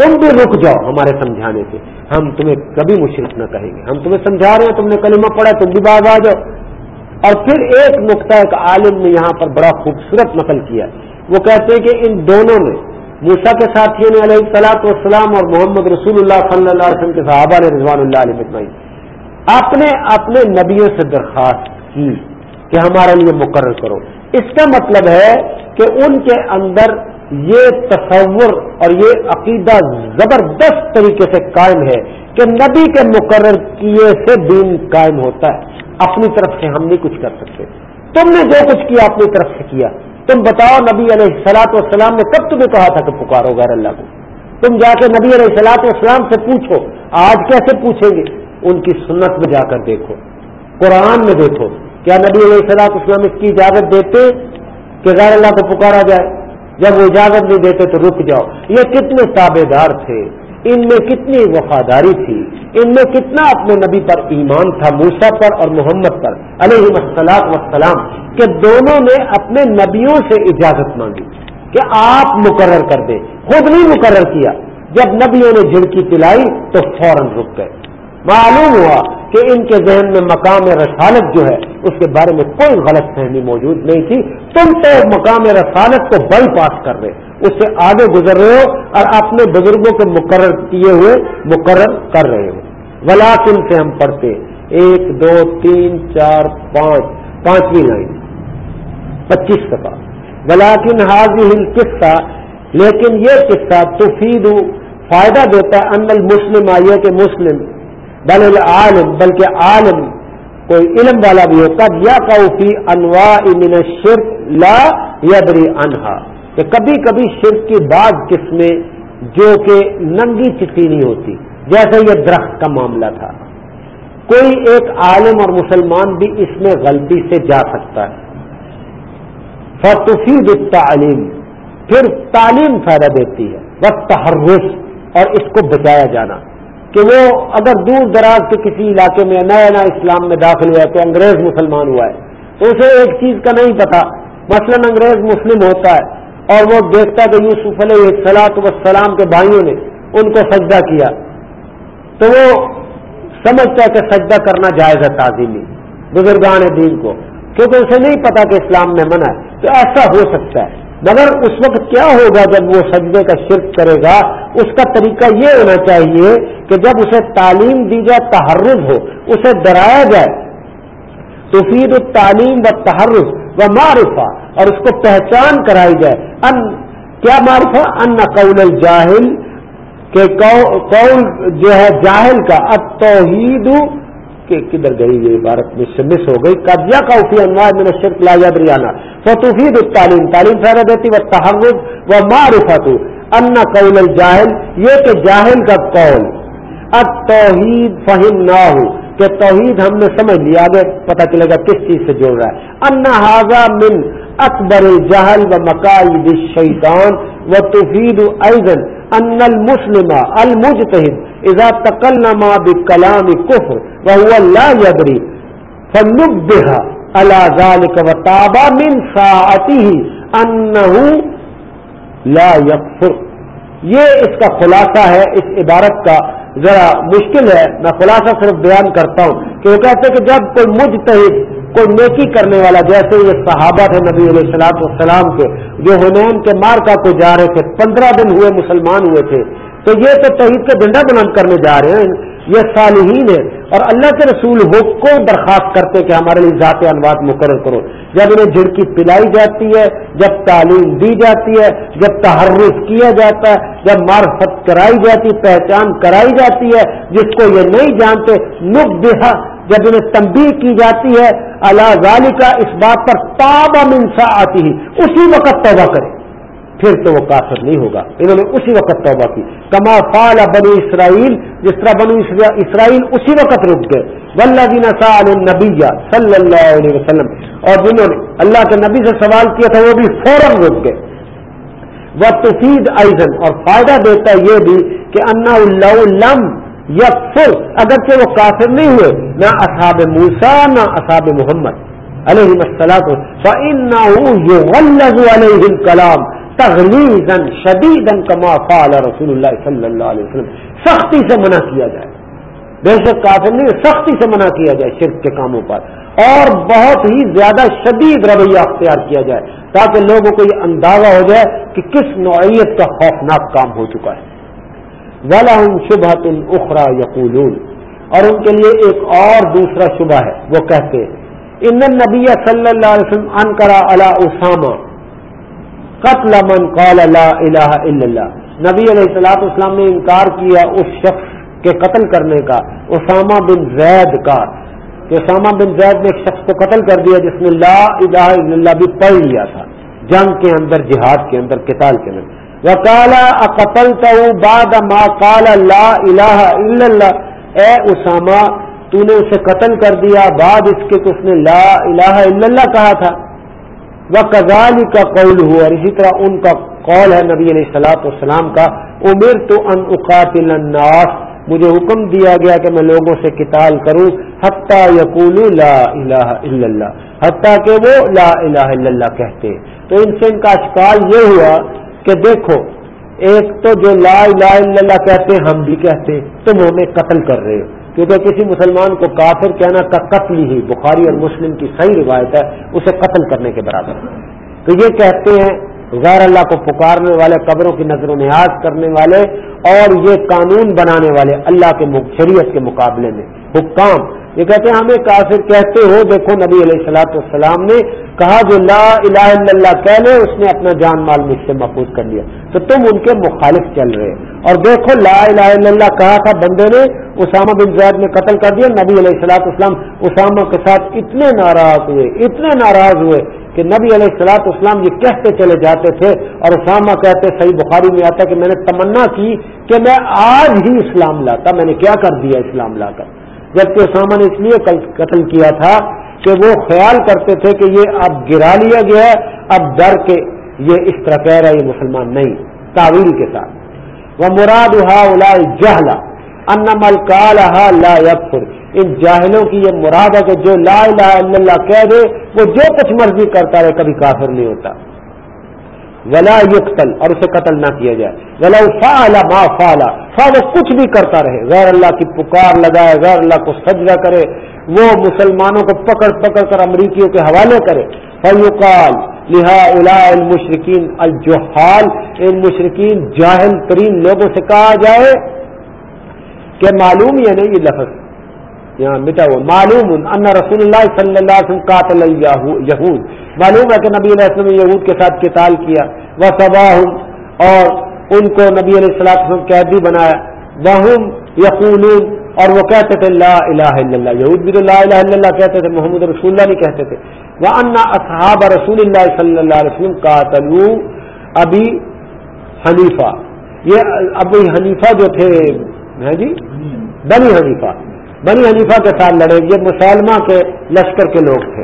تم بھی رک جاؤ ہمارے سمجھانے سے۔ ہم تمہیں کبھی مشرق نہ کہیں گے۔ ہم تمہیں سمجھا رہے ہیں، تم نے کلمہ پڑھا تم بھی باز آ جاؤ۔ اور پھر ایک نقطہ، ایک عالم نے یہاں پر بڑا خوبصورت نقل کیا وہ کہتے ہیں کہ ان دونوں نے موسا کے ساتھیوں نے علیہ السلاط والسلام اور محمد رسول اللہ صلی اللہ علیہ وسلم کے صحابہ نے رضوان اللہ علیہ مجمعین اپنے اپنے نبیوں سے درخواست کی کہ ہمارے لیے مقرر کرو۔ اس کا مطلب ہے کہ ان کے اندر یہ تصور اور یہ عقیدہ زبردست طریقے سے قائم ہے کہ نبی کے مقرر کیے سے دین قائم ہوتا ہے۔ اپنی طرف سے ہم نہیں کچھ کر سکتے۔ تم نے جو کچھ کیا اپنی طرف سے کیا۔ تم بتاؤ نبی علیہ السلاط والسلام نے کب تمہیں کہا تھا کہ پکارو غیر اللہ کو؟ تم جا کے نبی علیہ السلاط والسلام سے پوچھو، آج کیسے پوچھیں گے؟ ان کی سنت میں جا کر دیکھو۔ قرآن میں دیکھو۔ کیا نبی علیہ السلاط اسلام اس کی اجازت دیتے کہ غیر اللہ کو پکارا جائے؟ جب وہ اجازت نہیں دیتے تو رک جاؤ۔ یہ کتنے تابے دار تھے۔ ان میں کتنی وفاداری تھی۔ ان میں کتنا اپنے نبی پر ایمان تھا موسا پر اور محمد پر۔ علیہ وسلات وسلام کہ دونوں نے اپنے نبیوں سے اجازت مانگی کہ آپ مقرر کر دیں۔ خود نہیں مقرر کیا۔ جب نبیوں نے جھڑکی پلائی تو فوراً رک گئے۔ معلوم ہوا کہ ان کے ذہن میں مقام رسالت جو ہے، اس کے بارے میں کوئی غلط فہمی موجود نہیں تھی۔ تم تو مقام رسالت کو بائی پاس کر رہے۔ اس سے آگے گزر رہے ہو اور اپنے بزرگوں کو مقرر کیے ہوئے مقرر کر رہے ہو۔ ولاکن سے ہم پڑھتے ایک، دو، تین، چار، پانچ، پانچویں لائن۔ پچیس دفعہ۔ ولاکن حاضی قصہ لیکن یہ قصہ تفید فائدہ دیتا ہے۔ ان المسلم، آئیے کہ مسلم بل العالم، بلکہ عالم کوئی علم والا بھی ہو کب یا کوفی انواع من شرک لا یبری انہا کہ کبھی کبھی شرک کی بعض قسمیں جو کہ ننگی چٹی نہیں ہوتی، جیسے یہ درخت کا معاملہ تھا۔ کوئی ایک عالم اور مسلمان بھی اس میں غلطی سے جا سکتا ہے۔ فتفید التعلیم پھر تعلیم فائدہ دیتی ہے۔ وقت تحرش اور اس کو بچایا جانا۔ کہ وہ اگر دور دراز کے کسی علاقے میں نیا نیا اسلام میں داخل ہوا ہے، تو انگریز مسلمان ہوا ہے۔ تو اسے ایک چیز کا نہیں پتا۔ مثلا انگریز مسلم ہوتا ہے اور وہ دیکھتا کہ یوسف علیہ سلاط وسلام کے بھائیوں نے ان کو سجدہ کیا۔ تو وہ سمجھتا ہے کہ سجدہ کرنا جائز ہے تعظیمی بزرگان دین کو۔ کیونکہ اسے نہیں پتا کہ اسلام میں منع ہے۔ تو ایسا ہو سکتا ہے۔ مگر اس وقت کیا ہوگا جب وہ سجدے کا شرک کرے گا؟ اس کا طریقہ یہ ہونا چاہیے کہ جب اسے تعلیم دی جائے، تحرز ہو، اسے ڈرایا جائے تو پھر تعلیم و تحرز و معرفہ، اور اس کو پہچان کرائی جائے۔ ان، کیا معرفہ؟ ان قول الجاہل، کہ قول جو ہے جاہل کا اتوحید کہ کدھر گئی یہ عبارت میں سے مس ہو گئی۔ قبضہ کا اسی انواع میں شرک لا یاد ریانا فتوفید تعلیم تعلیم فائدہ دیتی وہ تحرک و معرفت ان قول الجاہل، یہ کہ جاہل کا قول۔ اب توحید فہم نہ ہو کہ توحید ہم نے سمجھ لیا۔ آگے پتہ چلے گا کس چیز سے جوڑ رہا ہے۔ ان حاضہ من اکبر جہل و مقاعد شیطان و تفید ایزن ان المسلم المجتہد اذا تکلما بکلام کفر وهو لا يدري فنبه على ذلك وتابا من ساعته انه لا يكفر. یہ اس کا خلاصہ ہے، اس عبارت کا۔ ذرا مشکل ہے، میں خلاصہ صرف بیان کرتا ہوں کہ وہ کہتے ہیں کہ جب کوئی مجتہد کوئی نیکی کرنے والا، جیسے یہ صحابہ تھے نبی علیہ السلاط والسلام کے، جو حنین کے مارکا کو جا رہے تھے، پندرہ دن ہوئے مسلمان ہوئے تھے۔ تو یہ تو تحید کے ڈنڈا بلند کرنے جا رہے ہیں۔ یہ صالحین ہے اور اللہ کے رسول ہو کو درخواست کرتے کہ ہمارے لیے ذات انواد مقرر کرو۔ جب انہیں جھڑکی پلائی جاتی ہے، جب تعلیم دی جاتی ہے، جب تحرف کیا جاتا ہے، جب معرفت کرائی جاتی، پہچان کرائی جاتی ہے، جس کو یہ نہیں جانتے نب دہا جب انہیں تنبیہ کی جاتی ہے اللہ ظالی کا اس بات پر تابا منسا آتی ہی اسی وقت توبہ کرے پھر تو وہ کافر نہیں ہوگا۔ انہوں نے اسی وقت توبہ کی۔ کما فال بنو اسرائیل جس طرح بنو اسرائیل اسی وقت رک گئے۔ ولہ دین النبی صلی اللہ علیہ وسلم، اور جنہوں نے اللہ کے نبی سے سوال کیا تھا، وہ بھی فوراً رک گئے۔ وہ تفید ایزن اور فائدہ دیتا یہ بھی کہ انا اللہ یا فل اگرچہ وہ کافر نہیں ہوئے، نہ اصحاب موسا نہ اصحاب محمد علیہ السلام۔ علیہ کلام تغلیزن شدیدن کما فعل رسول اللہ صلی اللہ علیہ وسلم۔ سختی سے منع کیا جائے۔ بے شک کافر نہیں، سختی سے منع کیا جائے شرک کے کاموں پر۔ اور بہت ہی زیادہ شدید رویہ اختیار کیا جائے، تاکہ لوگوں کو یہ اندازہ ہو جائے کہ کس نوعیت کا خوفناک کام ہو چکا ہے۔ والا شبہ تم اخرا یقول اور ان کے لیے ایک اور دوسرا شبہ ہے، وہ کہتے ان نبی صلی اللہ علیہ وسلم انکرا اللہ اسامہ قتل من قال لا الہ الا اللہ نبی علیہ السلاط اسلام نے انکار کیا اس شخص کے قتل کرنے کا، اسامہ بن زید کا۔ کہ اسامہ بن زید نے ایک شخص کو قتل کر دیا جس نے لا الہ الا اللہ بھی پڑھ لیا تھا، جنگ کے اندر، جہاد کے اندر کتال کے اندر۔ وہ کالا قتل بعد ما قال لا الہ الا اللہ۔ اے اسامہ، تو نے اسے قتل کر دیا، بعد اس کے اس نے لا الہ الا اللہ کہا تھا۔ وہ کزالی کا قول ہوا اور اسی طرح ان کا قول ہے نبی علیہ السلاط والسلام کا۔ امیر تو ان اقاتل الناس۔ مجھے حکم دیا گیا کہ میں لوگوں سے کتال کروں۔ حتیٰ یقول لا الہ الا اللہ۔ حتیٰ کہ وہ لا الہ الا اللہ کہتے۔ تو ان سے ان کا اشکال یہ ہوا کہ دیکھو، ایک تو جو لا الہ الا اللہ کہتے ہم بھی کہتے تم ہمیں قتل کر رہے ہو۔ کیونکہ کسی مسلمان کو کافر کہنا کا قتل ہی بخاری اور مسلم کی صحیح روایت ہے، اسے قتل کرنے کے برابر۔ تو یہ کہتے ہیں، غیر اللہ کو پکارنے والے، قبروں کی نظر و نیاز کرنے والے، اور یہ قانون بنانے والے اللہ کے شریعت کے مقابلے میں۔ حکام یہ کہتے ہیں ہمیں کافر کہتے ہو، دیکھو نبی علیہ السلاۃ والسلام نے کہا، جو لا الہ الا اللہ کہہ لے، اس نے اپنا جان مال مجھ سے محفوظ کر لیا۔ تو تم ان کے مخالف چل رہے اور دیکھو، لا الہ الا اللہ کہا تھا بندے نے، اسامہ بن زید نے قتل کر دیا۔ نبی علیہ السلاۃ اسلام اسامہ کے ساتھ اتنے ناراض ہوئے، اتنے ناراض ہوئے کہ نبی علیہ السلاط اسلام یہ کہتے چلے جاتے تھے۔ اور اسامہ کہتے، صحیح بخاری میں آتا کہ میں نے تمنا کی کہ میں آج ہی اسلام لاتا، میں نے کیا کر دیا اسلام لا کر؟ جبکہ اسامہ نے اس لیے قتل کیا تھا کہ وہ خیال کرتے تھے کہ یہ اب گرا لیا گیا ہے، اب ڈر کے یہ اس طرح کہہ رہا ہے، یہ مسلمان نہیں، تعویل کے ساتھ۔ وہ مراد الا جہلا انمل کال لا یکفر ان جاہلوں کی یہ مراد ہے کہ جو لا الہ الا اللہ کہہ دے، وہ جو کچھ مرضی کرتا رہے، کبھی کافر نہیں ہوتا۔ ولا یقتل اور اسے قتل نہ کیا جائے۔ ولا فعلا ما فعلا فا وہ کچھ بھی کرتا رہے۔ غیر اللہ کی پکار لگائے، غیر اللہ کو سجدہ کرے، وہ مسلمانوں کو پکڑ پکڑ کر امریکیوں کے حوالے کرے۔ فیوقال لہا الا المشرقین الجحال، ان مشرقین جاہل ترین لوگوں سے کہا جائے کہ معلوم یا نہیں یہ لفظ۔ یہاں مٹا ہوا۔ معلوم ان رسول اللہ صلی اللہ علیہ وسلم قاتل یہود۔ معلوم ہے کہ نبی علیہ السلم نے یہود کے ساتھ قتال کیا۔ وہ صبح اور ان کو نبی علیہ السلام قیدی بنایا۔ وہ یقول اور وہ کہتے تھے، لا الہ الا اللہ۔ یہود بھی تو لا الہ الا اللہ کہتے تھے، محمد رسول اللہ نہیں کہتے تھے۔ وہ انا اصحاب رسول اللہ صلی اللہ علیہ وسلم قاتلو ابھی حنیفہ یہ ابھی حنیفہ جو تھے، ہیں جی؟ بنی حنیفہ۔ بنی حنیفہ کے ساتھ لڑے، یہ مسلمہ کے لشکر کے لوگ تھے۔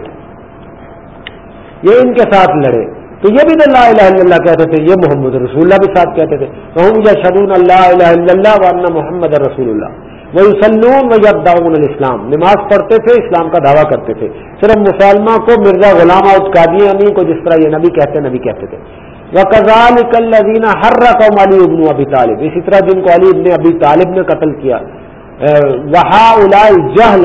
یہ ان کے ساتھ لڑے۔ تو یہ بھی تو اللہ الہ الا اللہ کہتے تھے، یہ محمد رسول اللہ بھی ساتھ کہتے تھے۔ یا شدون اللہ الہ الا اللہ ورنہ محمد رسول اللہ۔ وہ سلون و یبداؤن الاسلام۔ نماز پڑھتے تھے، اسلام کا دعویٰ کرتے تھے۔ صرف مسلمہ کو مرزا غلام قادیانی کو جس طرح یہ نبی کہتے نبی کہتے تھے۔ وہ کزال کلینہ ہر رقم علی ابن ابی طالب۔ اسی طرح جن کو علی ابن ابی طالب نے قتل کیا۔ وہا جہل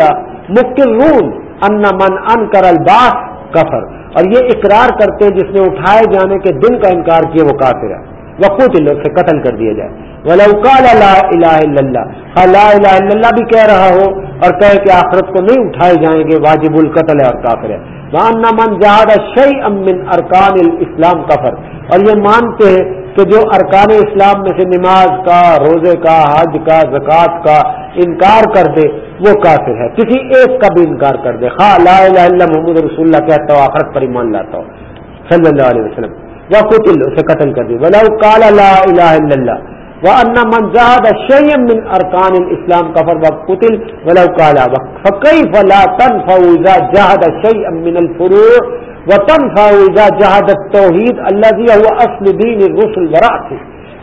مکرون ان من ان کر الباس کفر اور یہ اقرار کرتے جس نے اٹھائے جانے کے دن کا انکار کیا، وہ کافر ہے۔ وقوت اللہ سے قتل کر دیا جائے۔ ولوکال اللہ الہ اللہ لا الہ الا اللہ بھی کہہ رہا ہو اور کہے کہ آخرت کو نہیں اٹھائے جائیں گے، واجب القتل ہے اور کافر ہے۔ وان من جہاد شعی امن ارکان الاسلام کفر اور یہ مانتے ہیں کہ جو ارکان اسلام میں سے نماز کا، روزے کا، حج کا، زکوٰۃ کا انکار کر دے، وہ کافر ہے۔ کسی ایک کا بھی انکار کر دے۔ خا لا الہ الا محمد رسول اللہ کہتا ہو، آخرت پر ایمان لاتا ہو۔ صلی اللہ علیہ وسلم۔ وہ قتل، اسے قتل کر دے۔ ولا کال لا الہ الا اللہ۔ وہ ان من جہاد شیم من ارکان الاسلام کفر و قتل ولا کالا فقی فلا تن فوزا جہاد من الفروع وطن فاؤزہ جہاد توحید اللہ اصل دین رسول ورا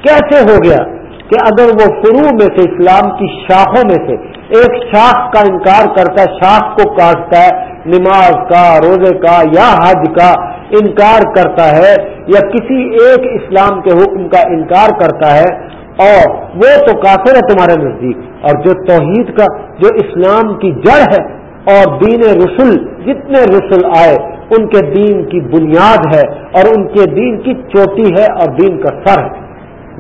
کیسے ہو گیا کہ اگر وہ فرو میں سے اسلام کی شاخوں میں سے ایک شاخ کا انکار کرتا ہے، شاخ کو کاٹتا ہے، نماز کا، روزے کا یا حج کا انکار کرتا ہے یا کسی ایک اسلام کے حکم کا انکار کرتا ہے اور وہ تو کافر ہے تمہارے نزدیک۔ اور جو توحید کا، جو اسلام کی جڑ ہے، اور دین رسول، جتنے رسول آئے، ان کے دین کی بنیاد ہے، اور ان کے دین کی چوٹی ہے اور دین کا سر ہے۔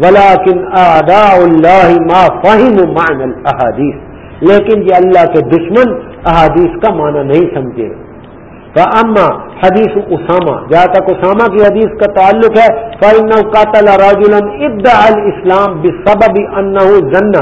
ولاکن ادا اللہ ما فہم مان الحادیث لیکن یہ اللہ کے دشمن احادیث کا معنی نہیں سمجھے۔ اما حدیث اسامہ، جہاں تک اسامہ کی حدیث کا تعلق ہے فن قاتل راجل ابدا الاسلام بسبب انه ظن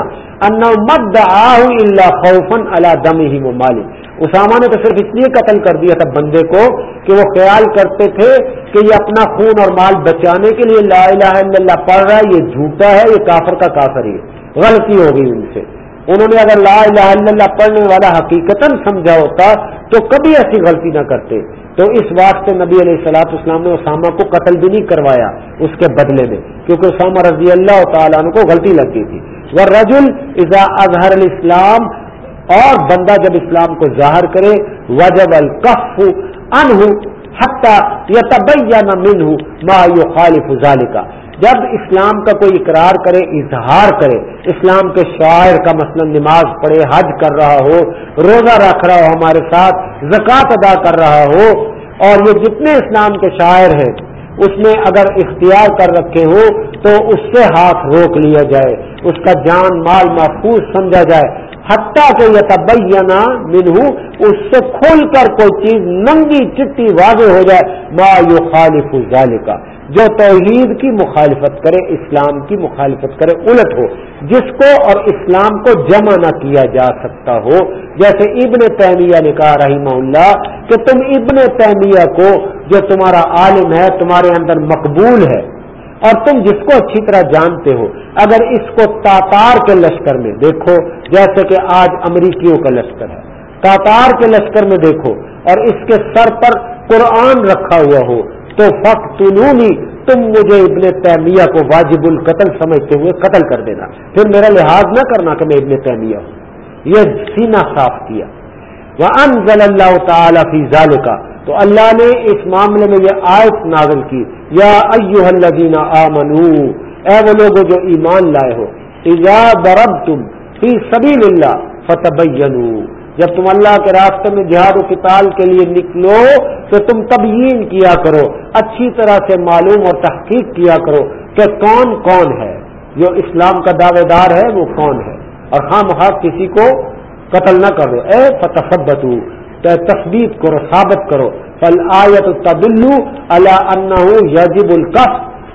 انه مد آہ الا خوفا على دمه وماله اسامہ نے تو صرف اس لیے قتل کر دیا تھا بندے کو کہ وہ خیال کرتے تھے کہ یہ اپنا خون اور مال بچانے کے لیے لا الہ الا اللہ پڑھ رہا ہے، یہ جھوٹا ہے، یہ کافر کا کافر ہی ہے۔ غلطی ہو گئی ان سے۔ انہوں نے اگر لا الہ الا اللہ پڑھنے والا حقیقت سمجھا ہوتا تو کبھی ایسی غلطی نہ کرتے۔ تو اس واسطے نبی علیہ السلاط اسلام نے اسامہ کو قتل بھی نہیں کروایا اس کے بدلے میں، کیونکہ اسامہ رضی اللہ تعالیٰ عنہ کو غلطی لگ گئی تھی۔ وہ رجل ازا اظہر الاسلام اور بندہ جب اسلام کو ظاہر کرے، وجب القف انہ حتیٰ یا طبیہ نہ من ہوں ما خالف کا جب اسلام کا کوئی اقرار کرے، اظہار کرے، اسلام کے شاعر کا مثلا نماز پڑھے، حج کر رہا ہو، روزہ رکھ رہا ہو ہمارے ساتھ، زکوٰۃ ادا کر رہا ہو، اور یہ جتنے اسلام کے شاعر ہیں، اس نے اگر اختیار کر رکھے ہو، تو اس سے ہاتھ روک لیا جائے، اس کا جان مال محفوظ سمجھا جائے۔ حتیٰ کہ یہ تبینہ منہ اس سے کھول کر کوئی چیز ننگی چٹی واضح ہو جائے۔ ما یو خالف کا جو توحید کی مخالفت کرے، اسلام کی مخالفت کرے، الٹ ہو۔ جس کو اور اسلام کو جمع نہ کیا جا سکتا ہو، جیسے ابن تیمیہ نے کہا رحمہ اللہ کہ تم ابن تیمیہ کو، جو تمہارا عالم ہے، تمہارے اندر مقبول ہے، اور تم جس کو اچھی طرح جانتے ہو، اگر اس کو تاتار کے لشکر میں دیکھو، جیسے کہ آج امریکیوں کا لشکر ہے۔ تاتار کے لشکر میں دیکھو، اور اس کے سر پر قرآن رکھا ہوا ہو تو فق تنونی تم مجھے ابن تیمیہ کو واجب القتل سمجھتے ہوئے قتل کر دینا۔ پھر میرا لحاظ نہ کرنا کہ میں ابن تیمیہ ہوں۔ یہ سینہ صاف کیا۔ وہ ان اللہ تعالی فی ذال کا تو اللہ نے اس معاملے میں یہ آیت نازل کی۔ یا ایو الذین آمنو، اے وہ لوگ جو ایمان لائے ہو، اذا ضربتم فی سبیل اللہ فتبینوا جب تم اللہ کے راستے میں جہاد و کتال کے لیے نکلو تو تم تبیین کیا کرو، اچھی طرح سے معلوم اور تحقیق کیا کرو کہ کون کون ہے۔ جو اسلام کا دعوے دار ہے، وہ کون ہے۔ اور خام خواہ کسی کو قتل نہ کرو۔ اے فتفبتو تصویر کرو، ثابت کرو۔ فل آیت تبلو اللہ ان یجب القف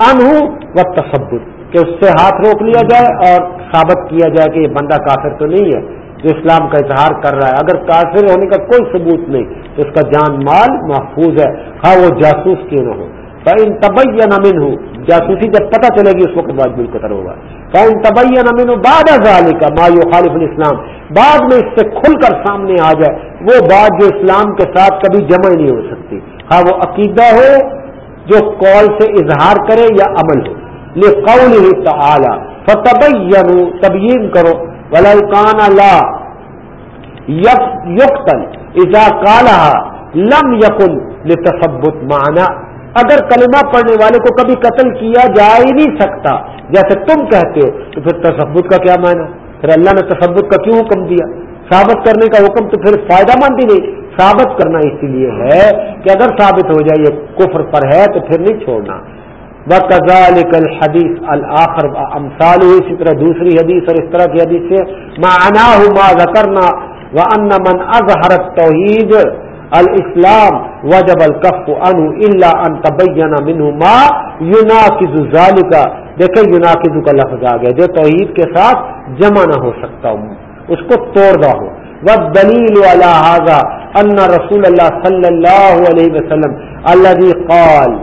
ان و تصبت کہ اس سے ہاتھ روک لیا جائے اور ثابت کیا جائے کہ یہ بندہ کافر تو نہیں ہے۔ جو اسلام کا اظہار کر رہا ہے۔ اگر کافر ہونے کا کوئی ثبوت نہیں، تو اس کا جان مال محفوظ ہے۔ ہاں وہ جاسوس کیوں نہ ہو؟ ان طبی نمن ہو جاسوسی جب پتہ چلے گی، اس وقت بعد بالکل ہوگا۔ ان طبی نمین ہو بعد ازالی کا مایو خالف الاسلام بعد میں اس سے کھل کر سامنے آ جائے، وہ بات جو اسلام کے ساتھ کبھی جمع نہیں ہو سکتی۔ ہاں وہ عقیدہ ہو جو کال سے اظہار کرے یا عمل ہو۔ لے قول ہی تعالی فتبین تبیین کرو۔ ولکان لا یقتل اذا کالا لم یقن لتصبت معنی۔ اگر کلمہ پڑھنے والے کو کبھی قتل کیا جا ہی نہیں سکتا، جیسے تم کہتے ہو، تو پھر تصبت کا کیا معنی؟ پھر اللہ نے تصبت کا کیوں حکم دیا؟ ثابت کرنے کا حکم تو پھر فائدہ مند ہی نہیں۔ ثابت کرنا اسی لیے ہے کہ اگر ثابت ہو جائے، یہ کفر پر ہے، تو پھر نہیں چھوڑنا۔ وَكَذَلِكَ الْحَدِيث الْآخَرْ امثال اسی طرح دوسری حدیث اور اس طرح کی حدیث سے معناه ما ذکرنا وَأَنَّ مَنْ أَظْهَرَ التَّوْحِيدِ الاسلام وجب الکف انو اللہ ان تبین منہ ما يناقض ذالک دیکھیں يناقض کا لفظ آ گیا جو توحید کے ساتھ جمع نہ ہو سکتا ہوں اس کو توڑ دا ہو۔ والدلیل على هذا ان رسول اللہ صلی اللہ علیہ وسلم الذي قال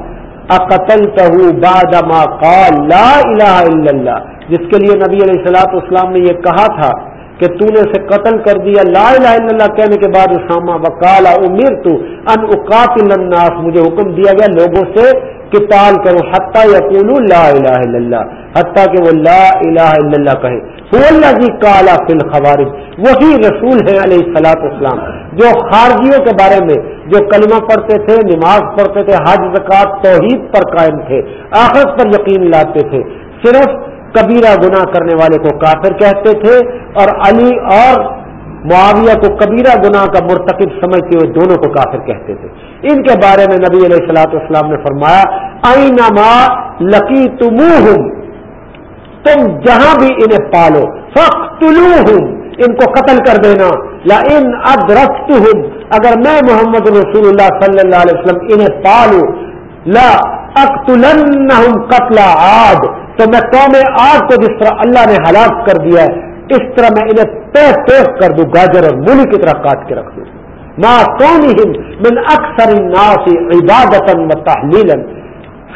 اقتلته بعد ما قال لا الہ الا اللہ۔ جس کے لیے نبی علیہ السلاط اسلام نے یہ کہا تھا کہ تو نے اسے قتل کر دیا، لا الہ الا اللہ کہنے کے بعد اسامہ وکالا امیر تو ان اقاتل الناس، مجھے حکم دیا گیا لوگوں سے قتال کرو، حتیٰ یقول لا الہ الا اللہ، حتیٰ کہ وہ لا الہ الا اللہ کہے۔ هو الذی قال فی الخوارج، وہی رسول ہے علیہ الصلوۃ والسلام، جو خارجیوں کے بارے میں، جو کلمہ پڑھتے تھے، نماز پڑھتے تھے، حج زکات توحید پر قائم تھے، آخرت پر یقین لاتے تھے، صرف کبیرہ گناہ کرنے والے کو کافر کہتے تھے اور علی اور معاویہ کو کبیرہ گناہ کا مرتکب سمجھتے ہوئے دونوں کو کافر کہتے تھے۔ ان کے بارے میں نبی علیہ السلاۃ والسلام نے فرمایا لکی تم تم جہاں بھی انہیں پالو فخت ان کو قتل کر دینا۔ یا ان ادرخت ہوں اگر میں محمد رسول اللہ صلی اللہ علیہ وسلم انہیں پالو لا اقتلنہم قتل عاد۔ تو میں قوم آگ کو جس طرح اللہ نے ہلاک کر دیا ہے، اس طرح میں انہیں پیس پیس کر دوں، گاجر اور مولی کی طرح کاٹ کے رکھ دوں۔ ماں کون من اکثر عبادت و تحلیل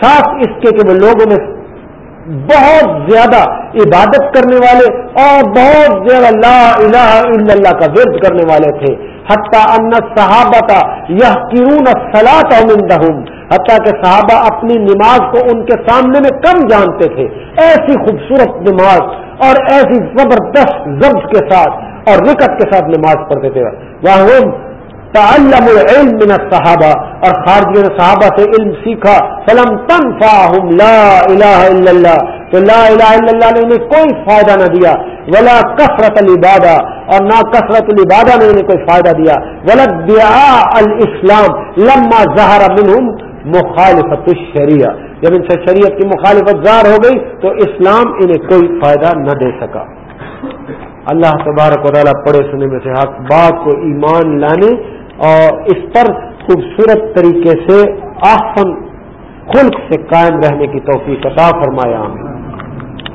ساتھ اس کے کہ وہ لوگوں میں بہت زیادہ عبادت کرنے والے اور بہت زیادہ لا الہ الا اللہ کا ورد کرنے والے تھے۔ حتیٰ ان صحابہ یہ کرون سلاط حتیٰ کہ صحابہ اپنی نماز کو ان کے سامنے میں کم جانتے تھے. ایسی خوبصورت نماز اور ایسی زبردست ضبط کے ساتھ اور رکت کے ساتھ نماز پڑھتے تھے. وہ تعلم العلم من الصحابہ اور خارجی نے صحابہ سے علم سیکھا. فلم تنفعهم لا الہ الا اللہ تو لا الہ الا اللہ نے انہیں کوئی فائدہ نہ دیا۔ ولا کثرت العبادہ، اور نہ کثرت العبادہ نے انہیں کوئی فائدہ دیا۔ ولد دعاء الاسلام لما ظہر منہم مخالفت الشریعہ۔ جب ان سے شریعت کی مخالفت ظاہر ہو گئی تو اسلام انہیں کوئی فائدہ نہ دے سکا۔ اللہ تبارک و تعالیٰ پڑھے سنے میں سے حق بات کو ایمان لانے اور اس پر خوبصورت طریقے سے آسن خلق سے قائم رہنے کی توفیق عطا فرمایا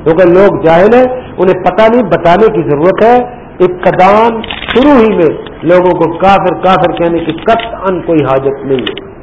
کیونکہ لوگ جاہل ہیں، انہیں پتہ نہیں، بتانے کی ضرورت ہے۔ ابتدان شروع ہی میں لوگوں کو کافر کافر کہنے کی قطعا کوئی حاجت نہیں ہے۔